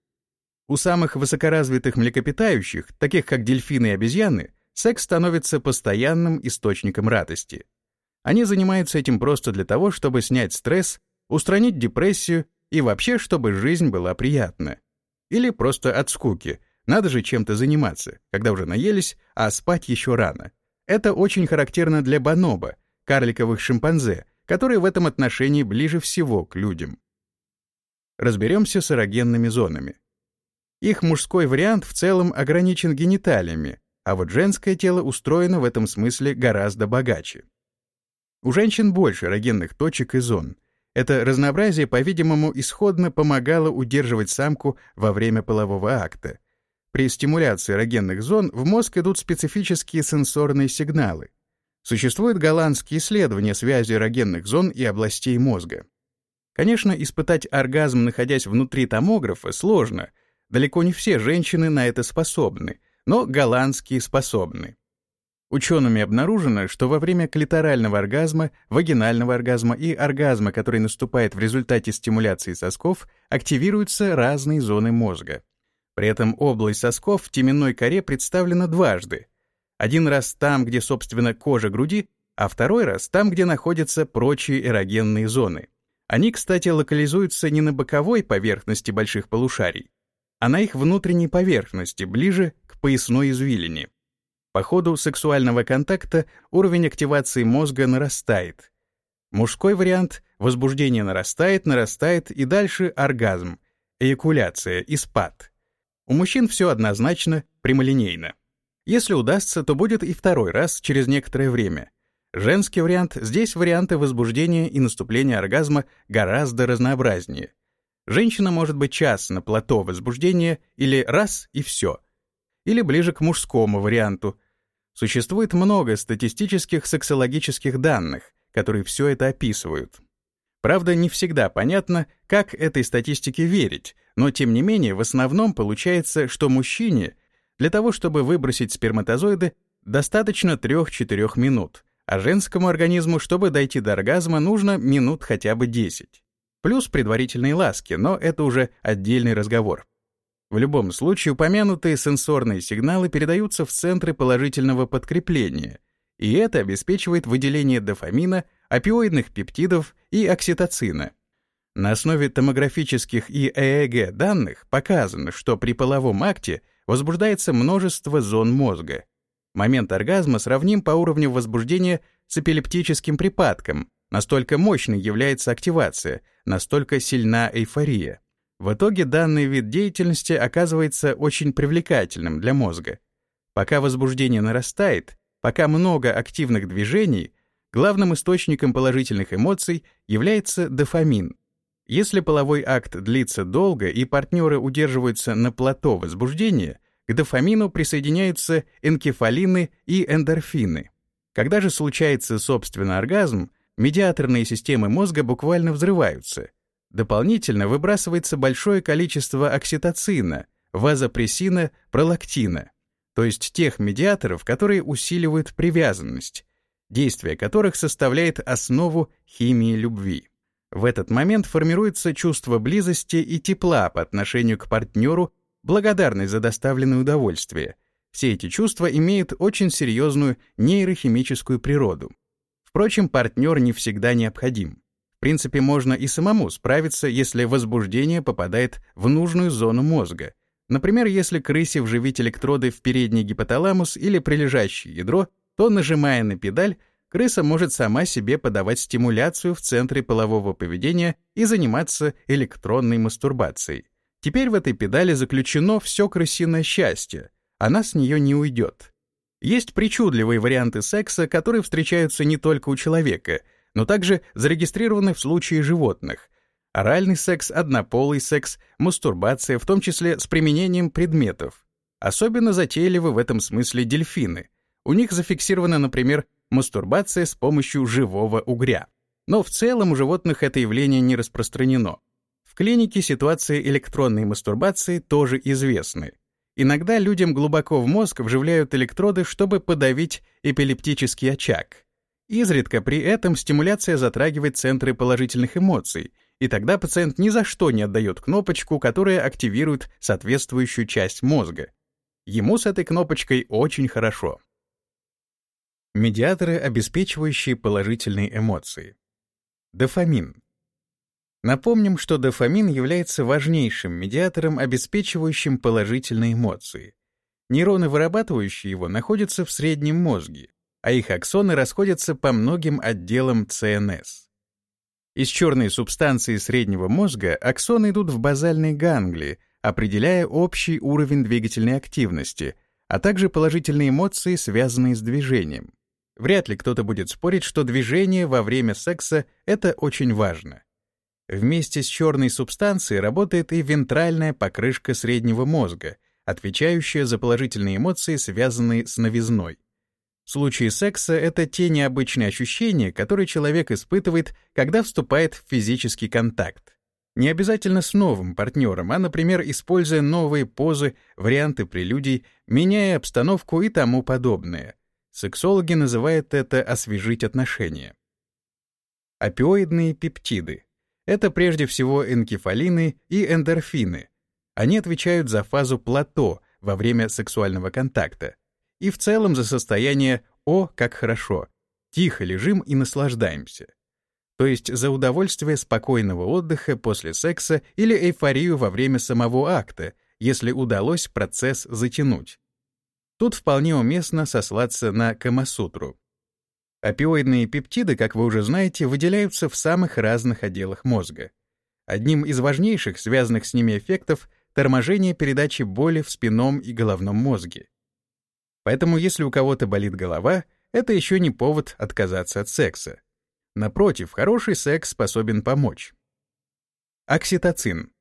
У самых высокоразвитых млекопитающих, таких как дельфины и обезьяны, секс становится постоянным источником радости. Они занимаются этим просто для того, чтобы снять стресс, устранить депрессию и вообще, чтобы жизнь была приятна. Или просто от скуки, надо же чем-то заниматься, когда уже наелись, а спать еще рано. Это очень характерно для бонобо, карликовых шимпанзе, которые в этом отношении ближе всего к людям. Разберемся с эрогенными зонами. Их мужской вариант в целом ограничен гениталиями, а вот женское тело устроено в этом смысле гораздо богаче. У женщин больше эрогенных точек и зон. Это разнообразие, по-видимому, исходно помогало удерживать самку во время полового акта, при стимуляции эрогенных зон в мозг идут специфические сенсорные сигналы. Существуют голландские исследования связи эрогенных зон и областей мозга. Конечно, испытать оргазм, находясь внутри томографа, сложно. Далеко не все женщины на это способны, но голландские способны. Учеными обнаружено, что во время клиторального оргазма, вагинального оргазма и оргазма, который наступает в результате стимуляции сосков, активируются разные зоны мозга. При этом область сосков в теменной коре представлена дважды. Один раз там, где, собственно, кожа груди, а второй раз там, где находятся прочие эрогенные зоны. Они, кстати, локализуются не на боковой поверхности больших полушарий, а на их внутренней поверхности, ближе к поясной извилине. По ходу сексуального контакта уровень активации мозга нарастает. Мужской вариант — возбуждение нарастает, нарастает и дальше оргазм, эякуляция и спад — у мужчин все однозначно, прямолинейно. Если удастся, то будет и второй раз через некоторое время. Женский вариант — здесь варианты возбуждения и наступления оргазма гораздо разнообразнее. Женщина может быть час на плато возбуждения или раз и все. Или ближе к мужскому варианту. Существует много статистических сексологических данных, которые все это описывают. Правда, не всегда понятно, как этой статистике верить, но тем не менее в основном получается, что мужчине для того, чтобы выбросить сперматозоиды, достаточно 3-4 минут, а женскому организму, чтобы дойти до оргазма, нужно минут хотя бы 10. Плюс предварительные ласки, но это уже отдельный разговор. В любом случае упомянутые сенсорные сигналы передаются в центры положительного подкрепления, и это обеспечивает выделение дофамина, опиоидных пептидов и окситоцина. На основе томографических и ЭЭГ данных показано, что при половом акте возбуждается множество зон мозга. Момент оргазма сравним по уровню возбуждения с эпилептическим припадком. Настолько мощной является активация, настолько сильна эйфория. В итоге данный вид деятельности оказывается очень привлекательным для мозга. Пока возбуждение нарастает, пока много активных движений, главным источником положительных эмоций является дофамин. Если половой акт длится долго и партнеры удерживаются на плато возбуждения, к дофамину присоединяются энкефалины и эндорфины. Когда же случается собственно оргазм, медиаторные системы мозга буквально взрываются. Дополнительно выбрасывается большое количество окситоцина, вазопрессина, пролактина, то есть тех медиаторов, которые усиливают привязанность, действие которых составляет основу химии любви. В этот момент формируется чувство близости и тепла по отношению к партнеру благодарность за доставленное удовольствие. Все эти чувства имеют очень серьезную нейрохимическую природу. Впрочем, партнер не всегда необходим. В принципе, можно и самому справиться, если возбуждение попадает в нужную зону мозга. Например, если крысе вживить электроды в передний гипоталамус или прилежащее ядро, то, нажимая на педаль, крыса может сама себе подавать стимуляцию в центре полового поведения и заниматься электронной мастурбацией. Теперь в этой педали заключено все крысиное счастье, она с нее не уйдет. Есть причудливые варианты секса, которые встречаются не только у человека, но также зарегистрированы в случае животных. Оральный секс, однополый секс, мастурбация, в том числе с применением предметов. Особенно затейливы в этом смысле дельфины. У них зафиксирована, например, мастурбация с помощью живого угря. Но в целом у животных это явление не распространено клинике ситуации электронной мастурбации тоже известны. Иногда людям глубоко в мозг вживляют электроды, чтобы подавить эпилептический очаг. Изредка при этом стимуляция затрагивает центры положительных эмоций, и тогда пациент ни за что не отдает кнопочку, которая активирует соответствующую часть мозга. Ему с этой кнопочкой очень хорошо. Медиаторы, обеспечивающие положительные эмоции. Дофамин Напомним, что дофамин является важнейшим медиатором, обеспечивающим положительные эмоции. Нейроны, вырабатывающие его, находятся в среднем мозге, а их аксоны расходятся по многим отделам ЦНС. Из черной субстанции среднего мозга аксоны идут в базальные ганглии, определяя общий уровень двигательной активности, а также положительные эмоции, связанные с движением. Вряд ли кто-то будет спорить, что движение во время секса — это очень важно. Вместе с черной субстанцией работает и вентральная покрышка среднего мозга, отвечающая за положительные эмоции, связанные с новизной. В случае секса это те необычные ощущения, которые человек испытывает, когда вступает в физический контакт. Не обязательно с новым партнером, а, например, используя новые позы, варианты прелюдий, меняя обстановку и тому подобное. Сексологи называют это «освежить отношения». Опиоидные пептиды это прежде всего энкефалины и эндорфины. Они отвечают за фазу плато во время сексуального контакта и в целом за состояние «о, как хорошо», тихо лежим и наслаждаемся. То есть за удовольствие спокойного отдыха после секса или эйфорию во время самого акта, если удалось процесс затянуть. Тут вполне уместно сослаться на Камасутру. Опиоидные пептиды, как вы уже знаете, выделяются в самых разных отделах мозга. Одним из важнейших, связанных с ними эффектов, торможение передачи боли в спинном и головном мозге. Поэтому если у кого-то болит голова, это еще не повод отказаться от секса. Напротив, хороший секс способен помочь. Окситоцин.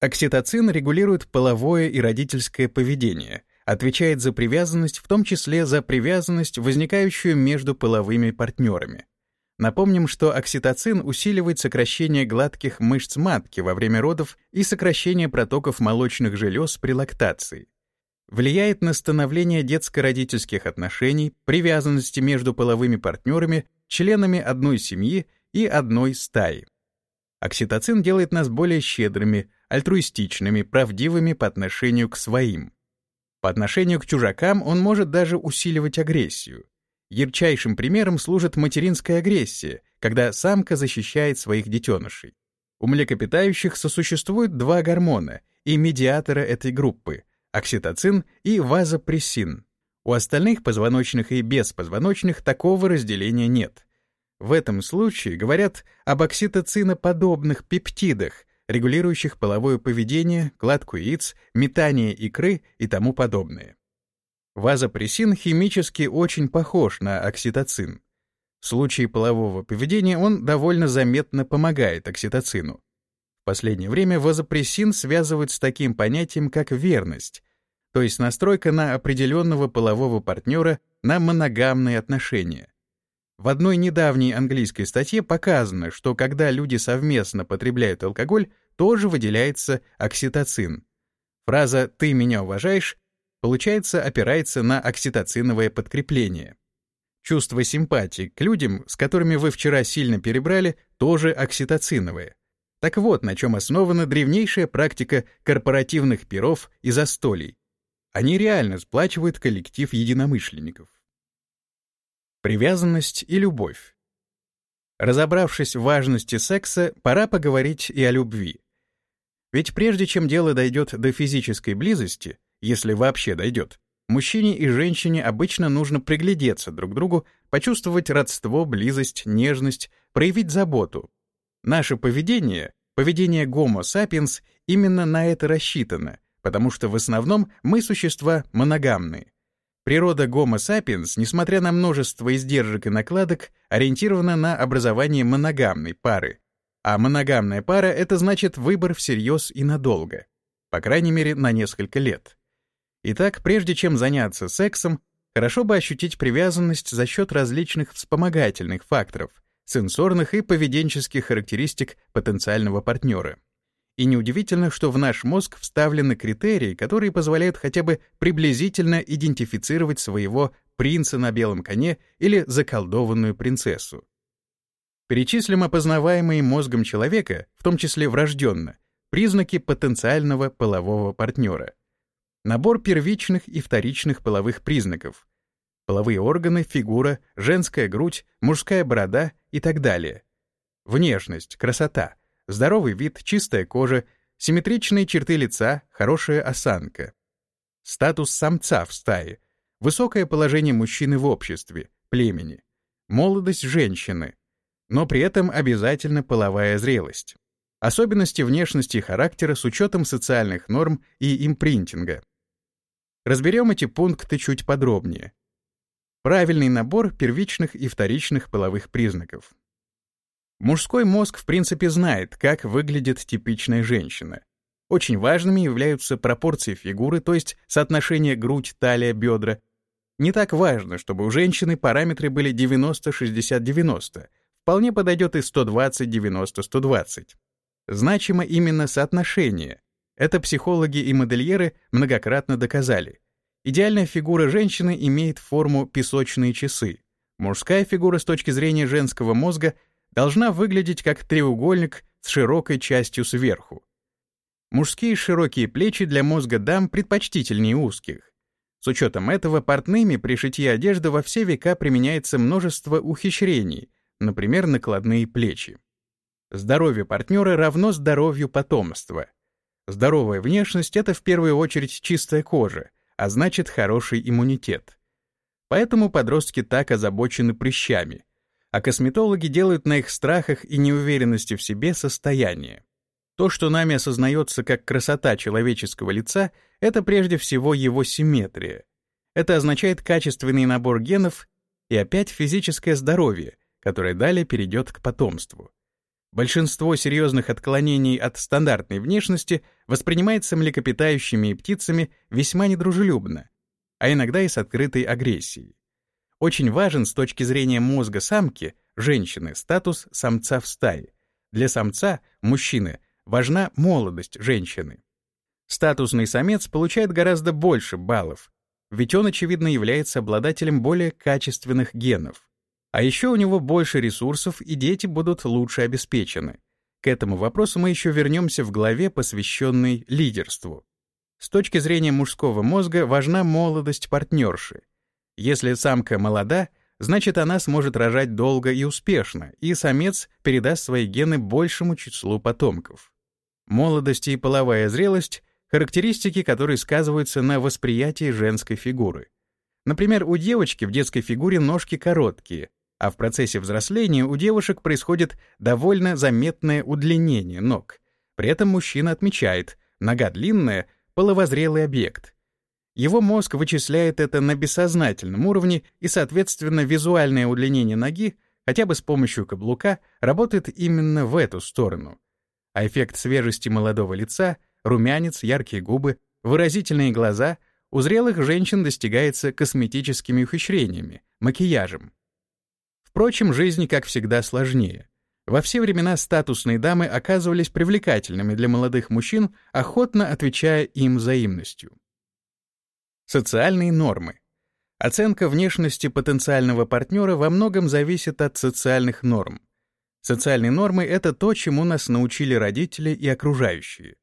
Окситоцин регулирует половое и родительское поведение, отвечает за привязанность, в том числе за привязанность, возникающую между половыми партнерами. Напомним, что окситоцин усиливает сокращение гладких мышц матки во время родов и сокращение протоков молочных желез при лактации. Влияет на становление детско-родительских отношений, привязанности между половыми партнерами, членами одной семьи и одной стаи. Окситоцин делает нас более щедрыми, альтруистичными, правдивыми по отношению к своим. По отношению к чужакам он может даже усиливать агрессию. Ярчайшим примером служит материнская агрессия, когда самка защищает своих детенышей. У млекопитающих сосуществуют два гормона и медиатора этой группы — окситоцин и вазопрессин. У остальных позвоночных и беспозвоночных такого разделения нет. В этом случае говорят об окситоциноподобных пептидах, регулирующих половое поведение, кладку яиц, метание икры и тому подобное. Вазопрессин химически очень похож на окситоцин. В случае полового поведения он довольно заметно помогает окситоцину. В последнее время вазопрессин связывают с таким понятием, как верность, то есть настройка на определенного полового партнера на моногамные отношения. В одной недавней английской статье показано, что когда люди совместно потребляют алкоголь, тоже выделяется окситоцин. Фраза «ты меня уважаешь» получается опирается на окситоциновое подкрепление. Чувство симпатии к людям, с которыми вы вчера сильно перебрали, тоже окситоциновое. Так вот, на чем основана древнейшая практика корпоративных пиров и застолий. Они реально сплачивают коллектив единомышленников. Привязанность и любовь. Разобравшись в важности секса, пора поговорить и о любви. Ведь прежде чем дело дойдет до физической близости, если вообще дойдет, мужчине и женщине обычно нужно приглядеться друг к другу, почувствовать родство, близость, нежность, проявить заботу. Наше поведение, поведение Homo sapiens, именно на это рассчитано, потому что в основном мы существа моногамные. Природа Homo sapiens, несмотря на множество издержек и накладок, ориентирована на образование моногамной пары. А моногамная пара — это значит выбор всерьез и надолго. По крайней мере, на несколько лет. Итак, прежде чем заняться сексом, хорошо бы ощутить привязанность за счет различных вспомогательных факторов, сенсорных и поведенческих характеристик потенциального партнера. И неудивительно, что в наш мозг вставлены критерии, которые позволяют хотя бы приблизительно идентифицировать своего принца на белом коне или заколдованную принцессу. Перечислим опознаваемые мозгом человека, в том числе врожденно, признаки потенциального полового партнера. Набор первичных и вторичных половых признаков. Половые органы, фигура, женская грудь, мужская борода и так далее. Внешность, красота — здоровый вид, чистая кожа, симметричные черты лица, хорошая осанка. Статус самца в стае, высокое положение мужчины в обществе, племени, молодость женщины, но при этом обязательно половая зрелость. Особенности внешности и характера с учетом социальных норм и импринтинга. Разберем эти пункты чуть подробнее. Правильный набор первичных и вторичных половых признаков. Мужской мозг в принципе знает, как выглядит типичная женщина. Очень важными являются пропорции фигуры, то есть соотношение грудь, талия, бедра. Не так важно, чтобы у женщины параметры были 90-60-90. Вполне подойдет и 120-90-120. Значимо именно соотношение. Это психологи и модельеры многократно доказали. Идеальная фигура женщины имеет форму песочные часы. Мужская фигура с точки зрения женского мозга должна выглядеть как треугольник с широкой частью сверху. Мужские широкие плечи для мозга дам предпочтительнее узких. С учетом этого портными при шитье одежды во все века применяется множество ухищрений, например, накладные плечи. Здоровье партнера равно здоровью потомства. Здоровая внешность — это в первую очередь чистая кожа, а значит хороший иммунитет. Поэтому подростки так озабочены прыщами, а косметологи делают на их страхах и неуверенности в себе состояние. То, что нами осознается как красота человеческого лица, это прежде всего его симметрия. Это означает качественный набор генов и опять физическое здоровье, которое далее перейдет к потомству. Большинство серьезных отклонений от стандартной внешности воспринимается млекопитающими и птицами весьма недружелюбно, а иногда и с открытой агрессией. Очень важен с точки зрения мозга самки, женщины, статус самца в стае. Для самца, мужчины, важна молодость женщины. Статусный самец получает гораздо больше баллов, ведь он, очевидно, является обладателем более качественных генов. А еще у него больше ресурсов, и дети будут лучше обеспечены. К этому вопросу мы еще вернемся в главе, посвященной лидерству. С точки зрения мужского мозга важна молодость партнерши. Если самка молода, значит она сможет рожать долго и успешно, и самец передаст свои гены большему числу потомков. Молодость и половая зрелость характеристики, которые сказываются на восприятии женской фигуры. Например, у девочки в детской фигуре ножки короткие, а в процессе взросления у девушек происходит довольно заметное удлинение ног. При этом мужчина отмечает, нога длинная — половозрелый объект. Его мозг вычисляет это на бессознательном уровне, и, соответственно, визуальное удлинение ноги, хотя бы с помощью каблука, работает именно в эту сторону. А эффект свежести молодого лица румянец, яркие губы, выразительные глаза у зрелых женщин достигается косметическими ухищрениями, макияжем. Впрочем, жизнь, как всегда, сложнее. Во все времена статусные дамы оказывались привлекательными для молодых мужчин, охотно отвечая им взаимностью. Социальные нормы. Оценка внешности потенциального партнера во многом зависит от социальных норм. Социальные нормы — это то, чему нас научили родители и окружающие.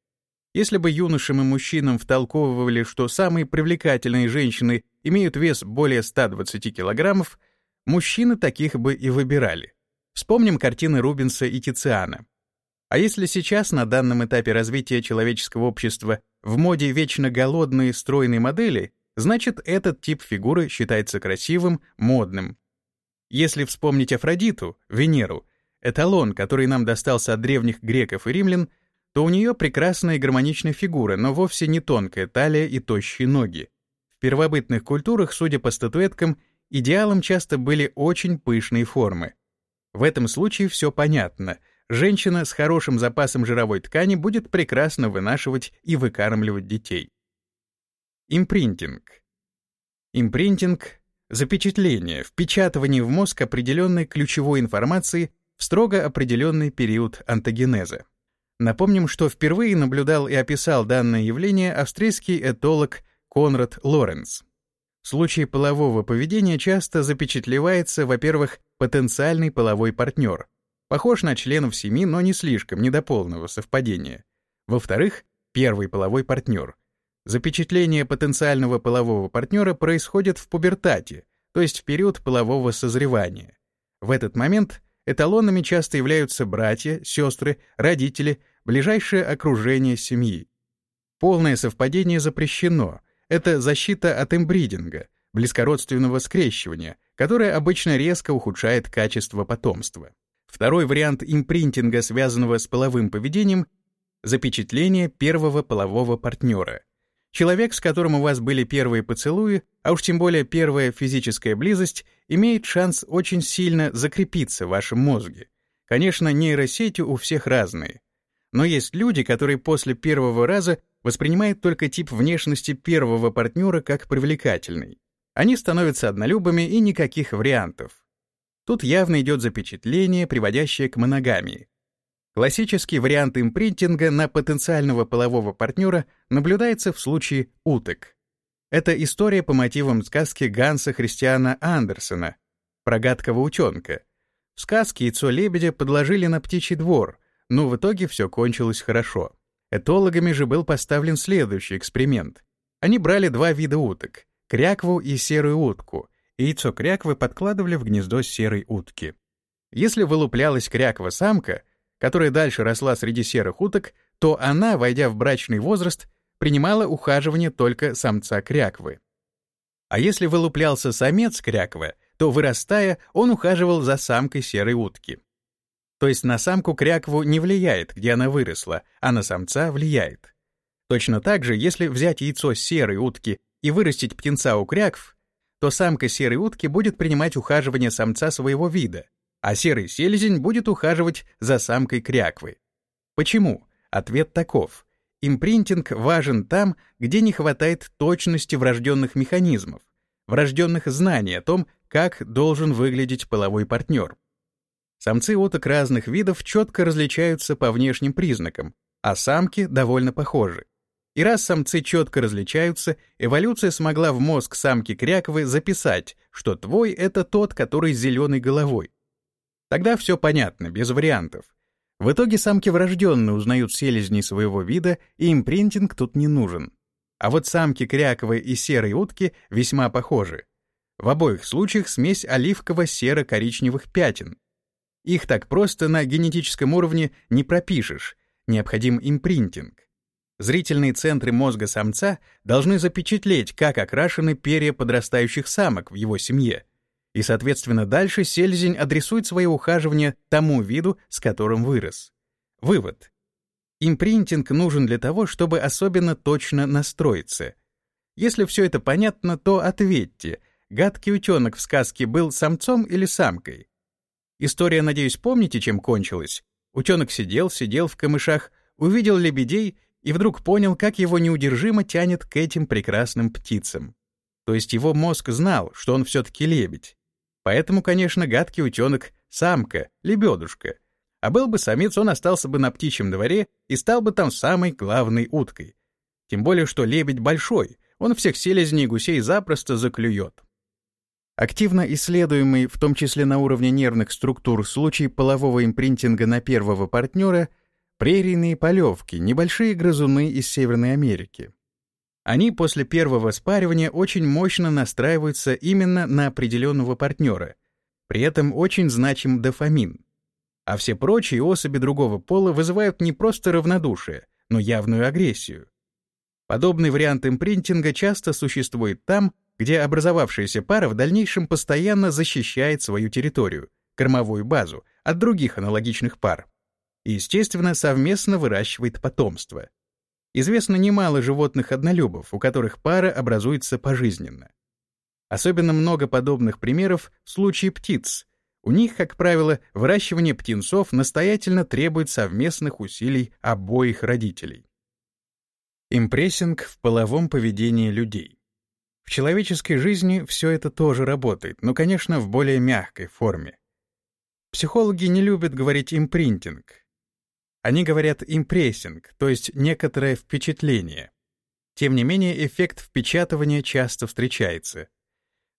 Если бы юношам и мужчинам втолковывали, что самые привлекательные женщины имеют вес более 120 килограммов, мужчины таких бы и выбирали. Вспомним картины Рубенса и Тициана. А если сейчас, на данном этапе развития человеческого общества, в моде вечно голодные стройные модели, значит, этот тип фигуры считается красивым, модным. Если вспомнить Афродиту, Венеру, эталон, который нам достался от древних греков и римлян — то у нее прекрасная и гармоничная фигура, но вовсе не тонкая талия и тощие ноги. В первобытных культурах, судя по статуэткам, идеалом часто были очень пышные формы. В этом случае все понятно. Женщина с хорошим запасом жировой ткани будет прекрасно вынашивать и выкармливать детей. Импринтинг. Импринтинг — запечатление, впечатывание в мозг определенной ключевой информации в строго определенный период антогенеза. Напомним, что впервые наблюдал и описал данное явление австрийский этолог Конрад Лоренц. В случае полового поведения часто запечатлевается, во-первых, потенциальный половой партнер, похож на членов семьи, но не слишком, не до полного совпадения. Во-вторых, первый половой партнер. Запечатление потенциального полового партнера происходит в пубертате, то есть в период полового созревания. В этот момент Эталонами часто являются братья, сестры, родители, ближайшее окружение семьи. Полное совпадение запрещено. Это защита от имбридинга, близкородственного скрещивания, которое обычно резко ухудшает качество потомства. Второй вариант импринтинга, связанного с половым поведением — запечатление первого полового партнера — Человек, с которым у вас были первые поцелуи, а уж тем более первая физическая близость, имеет шанс очень сильно закрепиться в вашем мозге. Конечно, нейросети у всех разные. Но есть люди, которые после первого раза воспринимают только тип внешности первого партнера как привлекательный. Они становятся однолюбами и никаких вариантов. Тут явно идет запечатление, приводящее к моногамии. Классический вариант импринтинга на потенциального полового партнера наблюдается в случае уток. Это история по мотивам сказки Ганса Христиана Андерсена про гадкого утенка. В сказке яйцо лебедя подложили на птичий двор, но в итоге все кончилось хорошо. Этологами же был поставлен следующий эксперимент. Они брали два вида уток — крякву и серую утку, яйцо кряквы подкладывали в гнездо серой утки. Если вылуплялась кряква-самка — которая дальше росла среди серых уток, то она, войдя в брачный возраст, принимала ухаживание только самца кряквы. А если вылуплялся самец кряквы, то, вырастая, он ухаживал за самкой серой утки. То есть на самку крякву не влияет, где она выросла, а на самца влияет. Точно так же, если взять яйцо серой утки и вырастить птенца у крякв, то самка серой утки будет принимать ухаживание самца своего вида, а серый селезень будет ухаживать за самкой кряквы. Почему? Ответ таков. Импринтинг важен там, где не хватает точности врожденных механизмов, врожденных знаний о том, как должен выглядеть половой партнер. Самцы уток разных видов четко различаются по внешним признакам, а самки довольно похожи. И раз самцы четко различаются, эволюция смогла в мозг самки кряковы записать, что твой — это тот, который с зеленой головой. Тогда все понятно, без вариантов. В итоге самки врожденно узнают селезней своего вида, и импринтинг тут не нужен. А вот самки кряковой и серой утки весьма похожи. В обоих случаях смесь оливково-серо-коричневых пятен. Их так просто на генетическом уровне не пропишешь, необходим импринтинг. Зрительные центры мозга самца должны запечатлеть, как окрашены перья подрастающих самок в его семье. И, соответственно, дальше сельзень адресует свое ухаживание тому виду, с которым вырос. Вывод. Импринтинг нужен для того, чтобы особенно точно настроиться. Если все это понятно, то ответьте, гадкий утенок в сказке был самцом или самкой? История, надеюсь, помните, чем кончилась? Утенок сидел, сидел в камышах, увидел лебедей и вдруг понял, как его неудержимо тянет к этим прекрасным птицам. То есть его мозг знал, что он все-таки лебедь. Поэтому, конечно, гадкий утенок — самка, лебедушка. А был бы самец, он остался бы на птичьем дворе и стал бы там самой главной уткой. Тем более, что лебедь большой, он всех селезней и гусей запросто заклюет. Активно исследуемый, в том числе на уровне нервных структур, случай полового импринтинга на первого партнера — Прерийные полевки — небольшие грызуны из Северной Америки. Они после первого спаривания очень мощно настраиваются именно на определенного партнера. При этом очень значим дофамин. А все прочие особи другого пола вызывают не просто равнодушие, но явную агрессию. Подобный вариант импринтинга часто существует там, где образовавшаяся пара в дальнейшем постоянно защищает свою территорию, кормовую базу, от других аналогичных пар и, естественно, совместно выращивает потомство. Известно немало животных-однолюбов, у которых пара образуется пожизненно. Особенно много подобных примеров в случае птиц. У них, как правило, выращивание птенцов настоятельно требует совместных усилий обоих родителей. Импрессинг в половом поведении людей. В человеческой жизни все это тоже работает, но, конечно, в более мягкой форме. Психологи не любят говорить импринтинг, они говорят импрессинг, то есть некоторое впечатление. Тем не менее, эффект впечатывания часто встречается.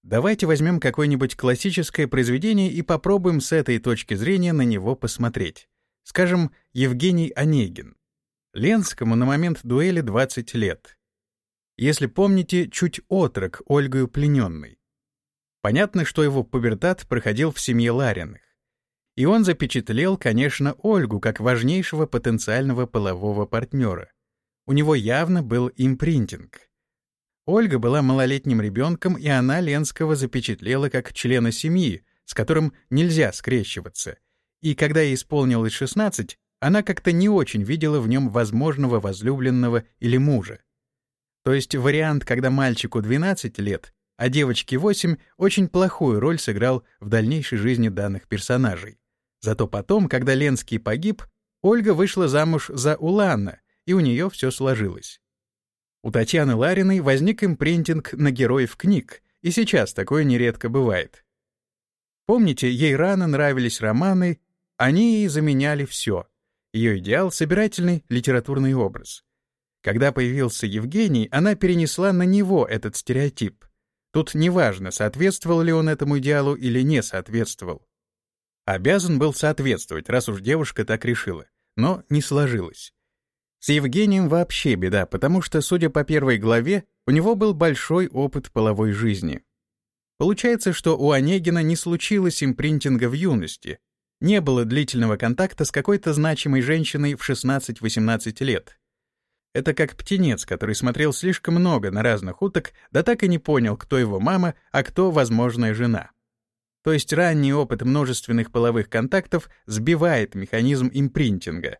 Давайте возьмем какое-нибудь классическое произведение и попробуем с этой точки зрения на него посмотреть. Скажем, Евгений Онегин. Ленскому на момент дуэли 20 лет. Если помните, чуть отрок Ольгою плененный. Понятно, что его пубертат проходил в семье Лариных. И он запечатлел, конечно, Ольгу как важнейшего потенциального полового партнера. У него явно был импринтинг. Ольга была малолетним ребенком, и она Ленского запечатлела как члена семьи, с которым нельзя скрещиваться. И когда ей исполнилось 16, она как-то не очень видела в нем возможного возлюбленного или мужа. То есть вариант, когда мальчику 12 лет, а девочке 8, очень плохую роль сыграл в дальнейшей жизни данных персонажей. Зато потом, когда Ленский погиб, Ольга вышла замуж за Улана, и у нее все сложилось. У Татьяны Лариной возник импринтинг на героев книг, и сейчас такое нередко бывает. Помните, ей рано нравились романы, они ей заменяли все. Ее идеал — собирательный литературный образ. Когда появился Евгений, она перенесла на него этот стереотип. Тут неважно, соответствовал ли он этому идеалу или не соответствовал. Обязан был соответствовать, раз уж девушка так решила. Но не сложилось. С Евгением вообще беда, потому что, судя по первой главе, у него был большой опыт половой жизни. Получается, что у Онегина не случилось импринтинга в юности, не было длительного контакта с какой-то значимой женщиной в 16-18 лет. Это как птенец, который смотрел слишком много на разных уток, да так и не понял, кто его мама, а кто возможная жена. То есть ранний опыт множественных половых контактов сбивает механизм импринтинга.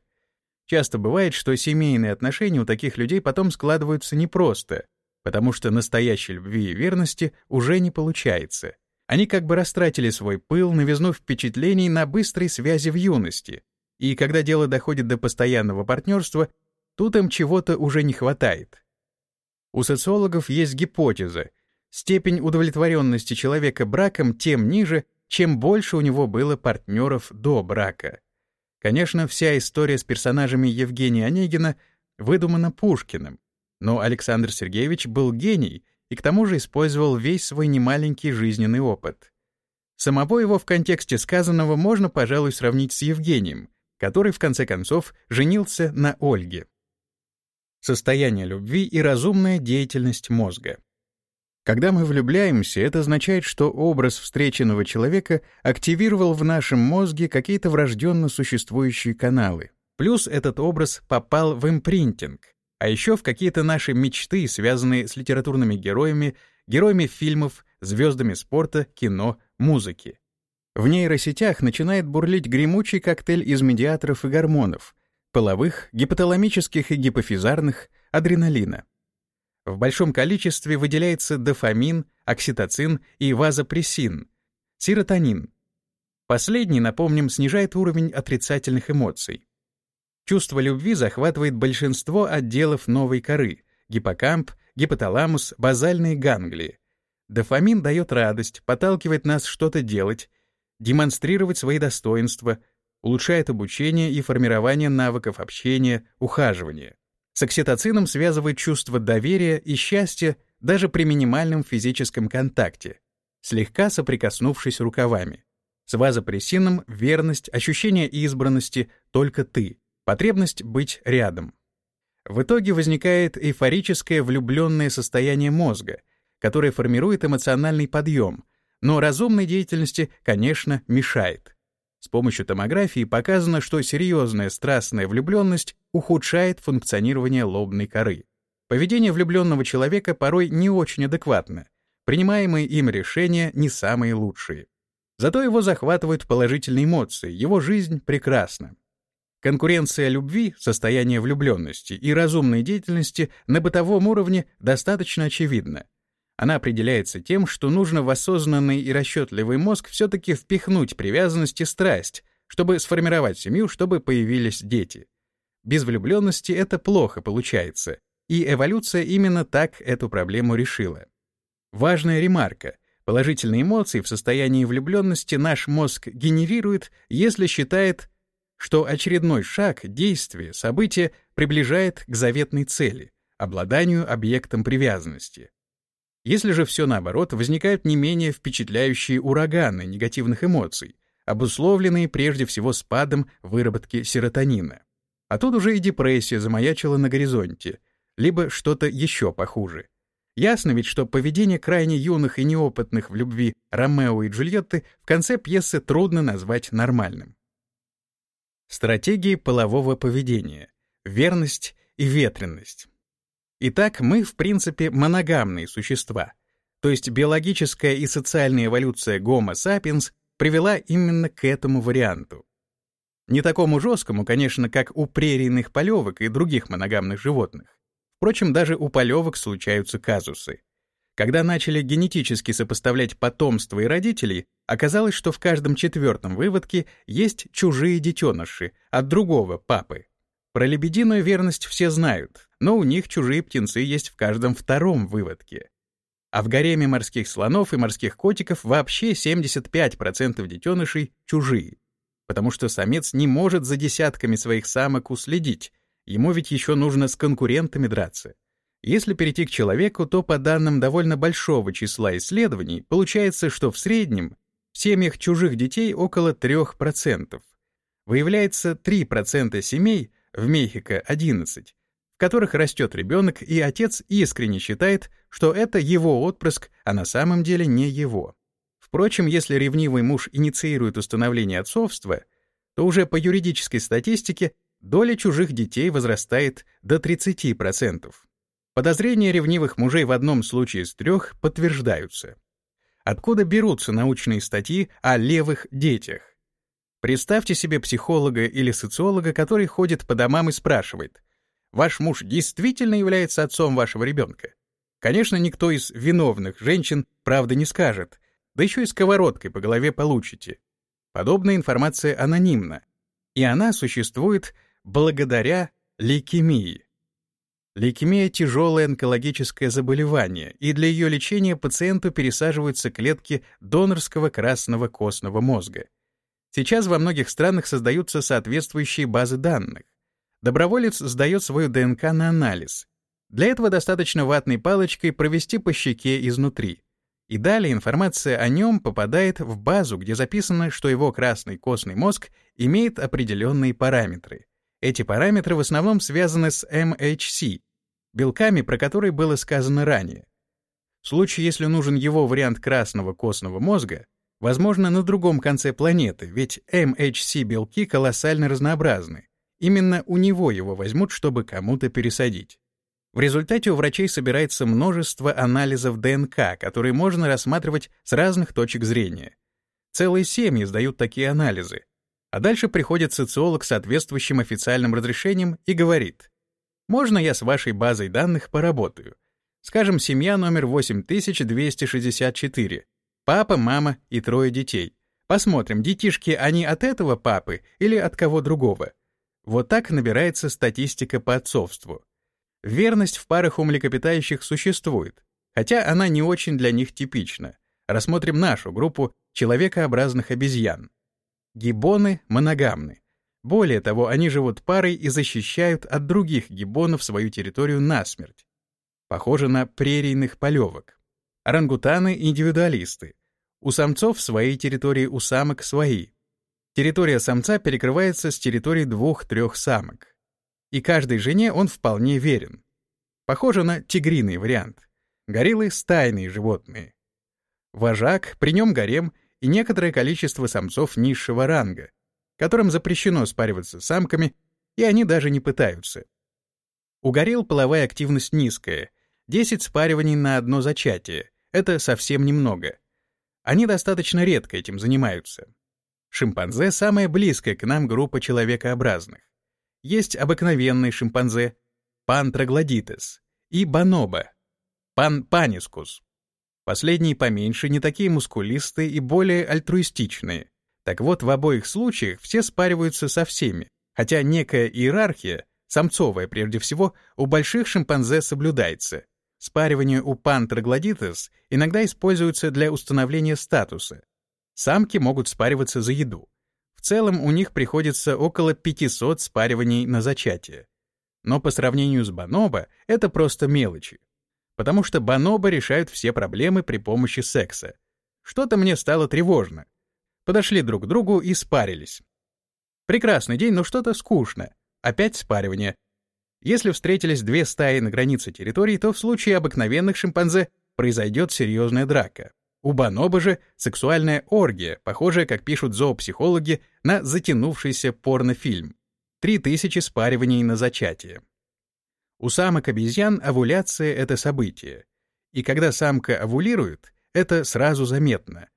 Часто бывает, что семейные отношения у таких людей потом складываются непросто. потому что настоящей любви и верности уже не получается. Они как бы растратили свой пыл, новизну впечатлений на быстрой связи в юности, и когда дело доходит до постоянного партнерства, тут им чего-то уже не хватает. У социологов есть гипотеза, степень удовлетворенности человека браком тем ниже, чем больше у него было партнеров до брака. Конечно, вся история с персонажами Евгения Онегина выдумана Пушкиным, но Александр Сергеевич был гений и к тому же использовал весь свой немаленький жизненный опыт. Самого его в контексте сказанного можно, пожалуй, сравнить с Евгением, который, в конце концов, женился на Ольге. Состояние любви и разумная деятельность мозга. Когда мы влюбляемся, это означает, что образ встреченного человека активировал в нашем мозге какие-то врожденно существующие каналы. Плюс этот образ попал в импринтинг, а еще в какие-то наши мечты, связанные с литературными героями, героями фильмов, звездами спорта, кино, музыки. В нейросетях начинает бурлить гремучий коктейль из медиаторов и гормонов, половых, гипоталамических и гипофизарных, адреналина. В большом количестве выделяется дофамин, окситоцин и вазопрессин, серотонин. Последний, напомним, снижает уровень отрицательных эмоций. Чувство любви захватывает большинство отделов новой коры — гиппокамп, гипоталамус, базальные ганглии. Дофамин дает радость, подталкивает нас что-то делать, демонстрировать свои достоинства, улучшает обучение и формирование навыков общения, ухаживания. С окситоцином связывает чувство доверия и счастья даже при минимальном физическом контакте, слегка соприкоснувшись рукавами. С вазопрессином — верность, ощущение избранности, только ты, потребность быть рядом. В итоге возникает эйфорическое влюбленное состояние мозга, которое формирует эмоциональный подъем, но разумной деятельности, конечно, мешает. С помощью томографии показано, что серьезная страстная влюбленность ухудшает функционирование лобной коры. Поведение влюбленного человека порой не очень адекватно, принимаемые им решения не самые лучшие. Зато его захватывают положительные эмоции, его жизнь прекрасна. Конкуренция любви, состояние влюбленности и разумной деятельности на бытовом уровне достаточно очевидна. Она определяется тем, что нужно в осознанный и расчетливый мозг все-таки впихнуть привязанность и страсть, чтобы сформировать семью, чтобы появились дети. Без влюбленности это плохо получается, и эволюция именно так эту проблему решила. Важная ремарка. Положительные эмоции в состоянии влюбленности наш мозг генерирует, если считает, что очередной шаг, действие, событие приближает к заветной цели — обладанию объектом привязанности. Если же все наоборот, возникают не менее впечатляющие ураганы негативных эмоций, обусловленные прежде всего спадом выработки серотонина. А тут уже и депрессия замаячила на горизонте, либо что-то еще похуже. Ясно ведь, что поведение крайне юных и неопытных в любви Ромео и Джульетты в конце пьесы трудно назвать нормальным. Стратегии полового поведения. Верность и ветренность. Итак, мы, в принципе, моногамные существа, то есть биологическая и социальная эволюция Homo sapiens привела именно к этому варианту. Не такому жесткому, конечно, как у прерийных полевок и других моногамных животных. Впрочем, даже у полевок случаются казусы. Когда начали генетически сопоставлять потомство и родителей, оказалось, что в каждом четвертом выводке есть чужие детеныши от другого папы. Про лебединую верность все знают, но у них чужие птенцы есть в каждом втором выводке. А в гареме морских слонов и морских котиков вообще 75% детенышей чужие, потому что самец не может за десятками своих самок уследить, ему ведь еще нужно с конкурентами драться. Если перейти к человеку, то по данным довольно большого числа исследований, получается, что в среднем в семьях чужих детей около 3%. Выявляется 3% семей, в Мехико 11, в которых растет ребенок, и отец искренне считает, что это его отпрыск, а на самом деле не его. Впрочем, если ревнивый муж инициирует установление отцовства, то уже по юридической статистике доля чужих детей возрастает до 30%. Подозрения ревнивых мужей в одном случае из трех подтверждаются. Откуда берутся научные статьи о левых детях? Представьте себе психолога или социолога, который ходит по домам и спрашивает, «Ваш муж действительно является отцом вашего ребенка?» Конечно, никто из виновных женщин правды не скажет, да еще и сковородкой по голове получите. Подобная информация анонимна, и она существует благодаря лейкемии. Лейкемия — тяжелое онкологическое заболевание, и для ее лечения пациенту пересаживаются клетки донорского красного костного мозга. Сейчас во многих странах создаются соответствующие базы данных. Доброволец сдает свою ДНК на анализ. Для этого достаточно ватной палочкой провести по щеке изнутри. И далее информация о нем попадает в базу, где записано, что его красный костный мозг имеет определенные параметры. Эти параметры в основном связаны с MHC, белками, про которые было сказано ранее. В случае, если нужен его вариант красного костного мозга, возможно, на другом конце планеты, ведь MHC-белки колоссально разнообразны. Именно у него его возьмут, чтобы кому-то пересадить. В результате у врачей собирается множество анализов ДНК, которые можно рассматривать с разных точек зрения. Целые семьи сдают такие анализы. А дальше приходит социолог с соответствующим официальным разрешением и говорит, «Можно я с вашей базой данных поработаю? Скажем, семья номер 8264. Папа, мама и трое детей. Посмотрим, детишки они от этого папы или от кого другого. Вот так набирается статистика по отцовству. Верность в парах у млекопитающих существует, хотя она не очень для них типична. Рассмотрим нашу группу человекообразных обезьян. Гиббоны моногамны. Более того, они живут парой и защищают от других гиббонов свою территорию насмерть. Похоже на прерийных полевок. Орангутаны — индивидуалисты. У самцов своей территории, у самок свои. Территория самца перекрывается с территорией двух-трех самок и каждой жене он вполне верен. Похоже на тигриный вариант. Гориллы — стайные животные. Вожак, при нем гарем и некоторое количество самцов низшего ранга, которым запрещено спариваться с самками, и они даже не пытаются. У горилл половая активность низкая, 10 спариваний на одно зачатие, это совсем немного. Они достаточно редко этим занимаются. Шимпанзе — самая близкая к нам группа человекообразных. Есть обыкновенный шимпанзе, пан троглодитес, и бонобо, пан панискус. Последние поменьше, не такие мускулистые и более альтруистичные. Так вот, в обоих случаях все спариваются со всеми, хотя некая иерархия, самцовая прежде всего, у больших шимпанзе соблюдается. Спаривание у пан троглодитес иногда используется для установления статуса. Самки могут спариваться за еду целом у них приходится около 500 спариваний на зачатие. Но по сравнению с бонобо это просто мелочи. Потому что бонобо решают все проблемы при помощи секса. Что-то мне стало тревожно. Подошли друг к другу и спарились. Прекрасный день, но что-то скучно. Опять спаривание. Если встретились две стаи на границе территории, то в случае обыкновенных шимпанзе произойдет серьезная драка. У бонобо же сексуальная оргия, похожая, как пишут зоопсихологи, на затянувшийся порнофильм. Три тысячи спариваний на зачатие. У самок обезьян овуляция — это событие. И когда самка овулирует, это сразу заметно.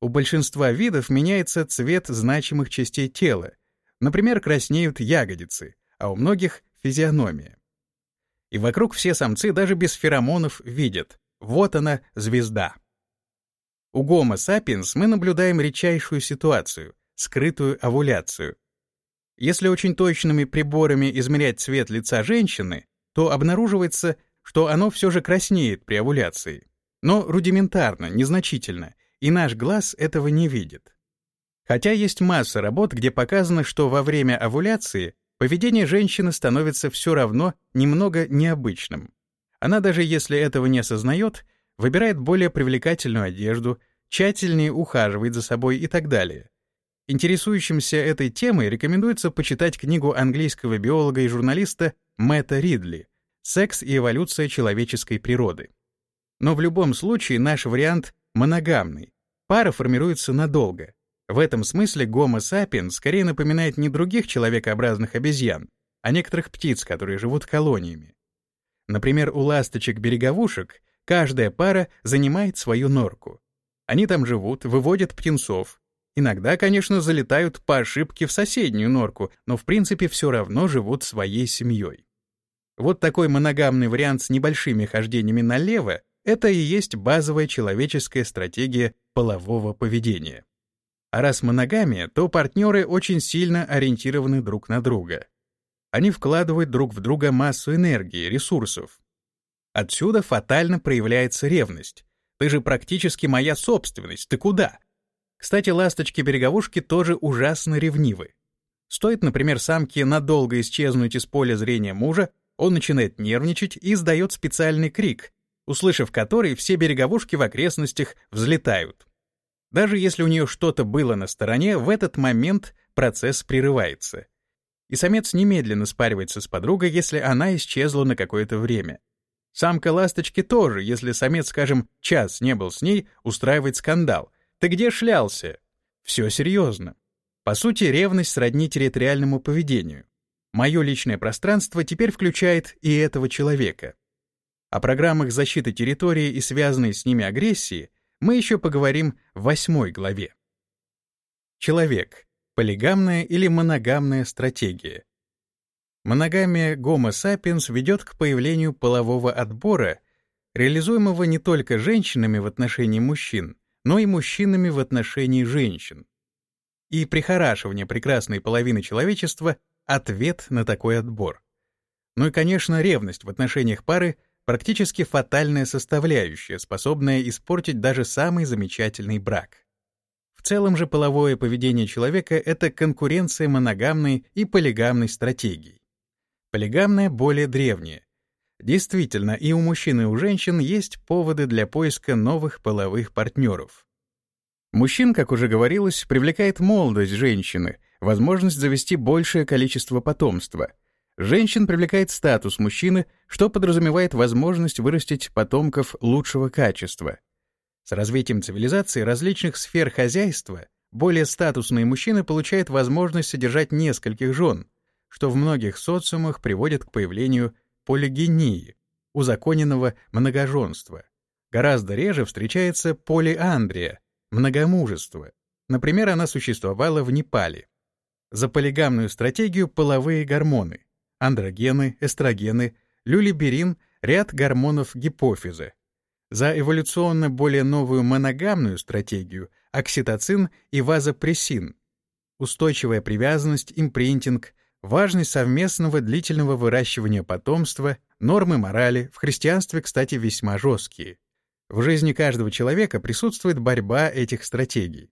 У большинства видов меняется цвет значимых частей тела. Например, краснеют ягодицы, а у многих — физиономия. И вокруг все самцы даже без феромонов видят. Вот она, звезда. У Homo sapiens мы наблюдаем редчайшую ситуацию — скрытую овуляцию. Если очень точными приборами измерять цвет лица женщины, то обнаруживается, что оно все же краснеет при овуляции. Но рудиментарно, незначительно, и наш глаз этого не видит. Хотя есть масса работ, где показано, что во время овуляции поведение женщины становится все равно немного необычным. Она даже если этого не осознает, выбирает более привлекательную одежду, тщательнее ухаживает за собой и так далее. Интересующимся этой темой рекомендуется почитать книгу английского биолога и журналиста Мэтта Ридли «Секс и эволюция человеческой природы». Но в любом случае наш вариант моногамный. Пара формируется надолго. В этом смысле Homo sapiens скорее напоминает не других человекообразных обезьян, а некоторых птиц, которые живут колониями. Например, у ласточек-береговушек Каждая пара занимает свою норку. Они там живут, выводят птенцов. Иногда, конечно, залетают по ошибке в соседнюю норку, но в принципе все равно живут своей семьей. Вот такой моногамный вариант с небольшими хождениями налево — это и есть базовая человеческая стратегия полового поведения. А раз моногамия, то партнеры очень сильно ориентированы друг на друга. Они вкладывают друг в друга массу энергии, ресурсов. Отсюда фатально проявляется ревность. Ты же практически моя собственность, ты куда? Кстати, ласточки-береговушки тоже ужасно ревнивы. Стоит, например, самке надолго исчезнуть из поля зрения мужа, он начинает нервничать и издает специальный крик, услышав который, все береговушки в окрестностях взлетают. Даже если у нее что-то было на стороне, в этот момент процесс прерывается. И самец немедленно спаривается с подругой, если она исчезла на какое-то время. Самка ласточки тоже, если самец, скажем, час не был с ней, устраивает скандал. «Ты где шлялся?» Все серьезно. По сути, ревность сродни территориальному поведению. Мое личное пространство теперь включает и этого человека. О программах защиты территории и связанной с ними агрессии мы еще поговорим в восьмой главе. Человек. Полигамная или моногамная стратегия. Моногамия Homo sapiens ведет к появлению полового отбора, реализуемого не только женщинами в отношении мужчин, но и мужчинами в отношении женщин. И прихорашивание прекрасной половины человечества — ответ на такой отбор. Ну и, конечно, ревность в отношениях пары — практически фатальная составляющая, способная испортить даже самый замечательный брак. В целом же половое поведение человека — это конкуренция моногамной и полигамной стратегий. Полигамная более древняя. Действительно, и у мужчин, и у женщин есть поводы для поиска новых половых партнеров. Мужчин, как уже говорилось, привлекает молодость женщины, возможность завести большее количество потомства — Женщин привлекает статус мужчины, что подразумевает возможность вырастить потомков лучшего качества. С развитием цивилизации различных сфер хозяйства более статусные мужчины получают возможность содержать нескольких жен, что в многих социумах приводит к появлению полигении, узаконенного многоженства. Гораздо реже встречается полиандрия, многомужество. Например, она существовала в Непале. За полигамную стратегию половые гормоны — андрогены, эстрогены, люлиберин, ряд гормонов гипофиза. За эволюционно более новую моногамную стратегию — окситоцин и вазопрессин. Устойчивая привязанность, импринтинг, важность совместного длительного выращивания потомства, нормы морали, в христианстве, кстати, весьма жесткие. В жизни каждого человека присутствует борьба этих стратегий.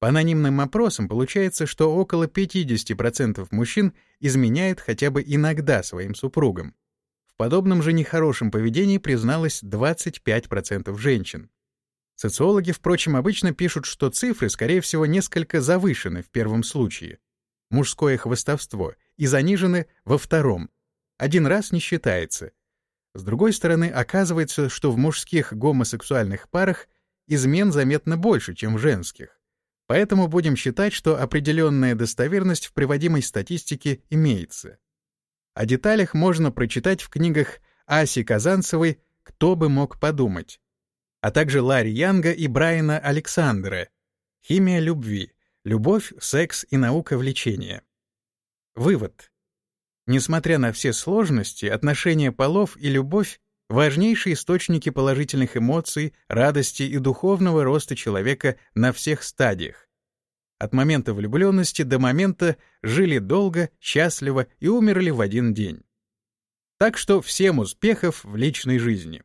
По анонимным опросам получается, что около 50% мужчин изменяют хотя бы иногда своим супругам. В подобном же нехорошем поведении призналось 25% женщин. Социологи, впрочем, обычно пишут, что цифры, скорее всего, несколько завышены в первом случае. Мужское хвостовство и занижены во втором. Один раз не считается. С другой стороны, оказывается, что в мужских гомосексуальных парах измен заметно больше, чем в женских. Поэтому будем считать, что определенная достоверность в приводимой статистике имеется. О деталях можно прочитать в книгах Аси Казанцевой «Кто бы мог подумать», а также Ларри Янга и Брайана Александра «Химия любви. Любовь, секс и наука влечения». Вывод. Несмотря на все сложности, отношения полов и любовь важнейшие источники положительных эмоций, радости и духовного роста человека на всех стадиях. От момента влюбленности до момента жили долго, счастливо и умерли в один день. Так что всем успехов в личной жизни.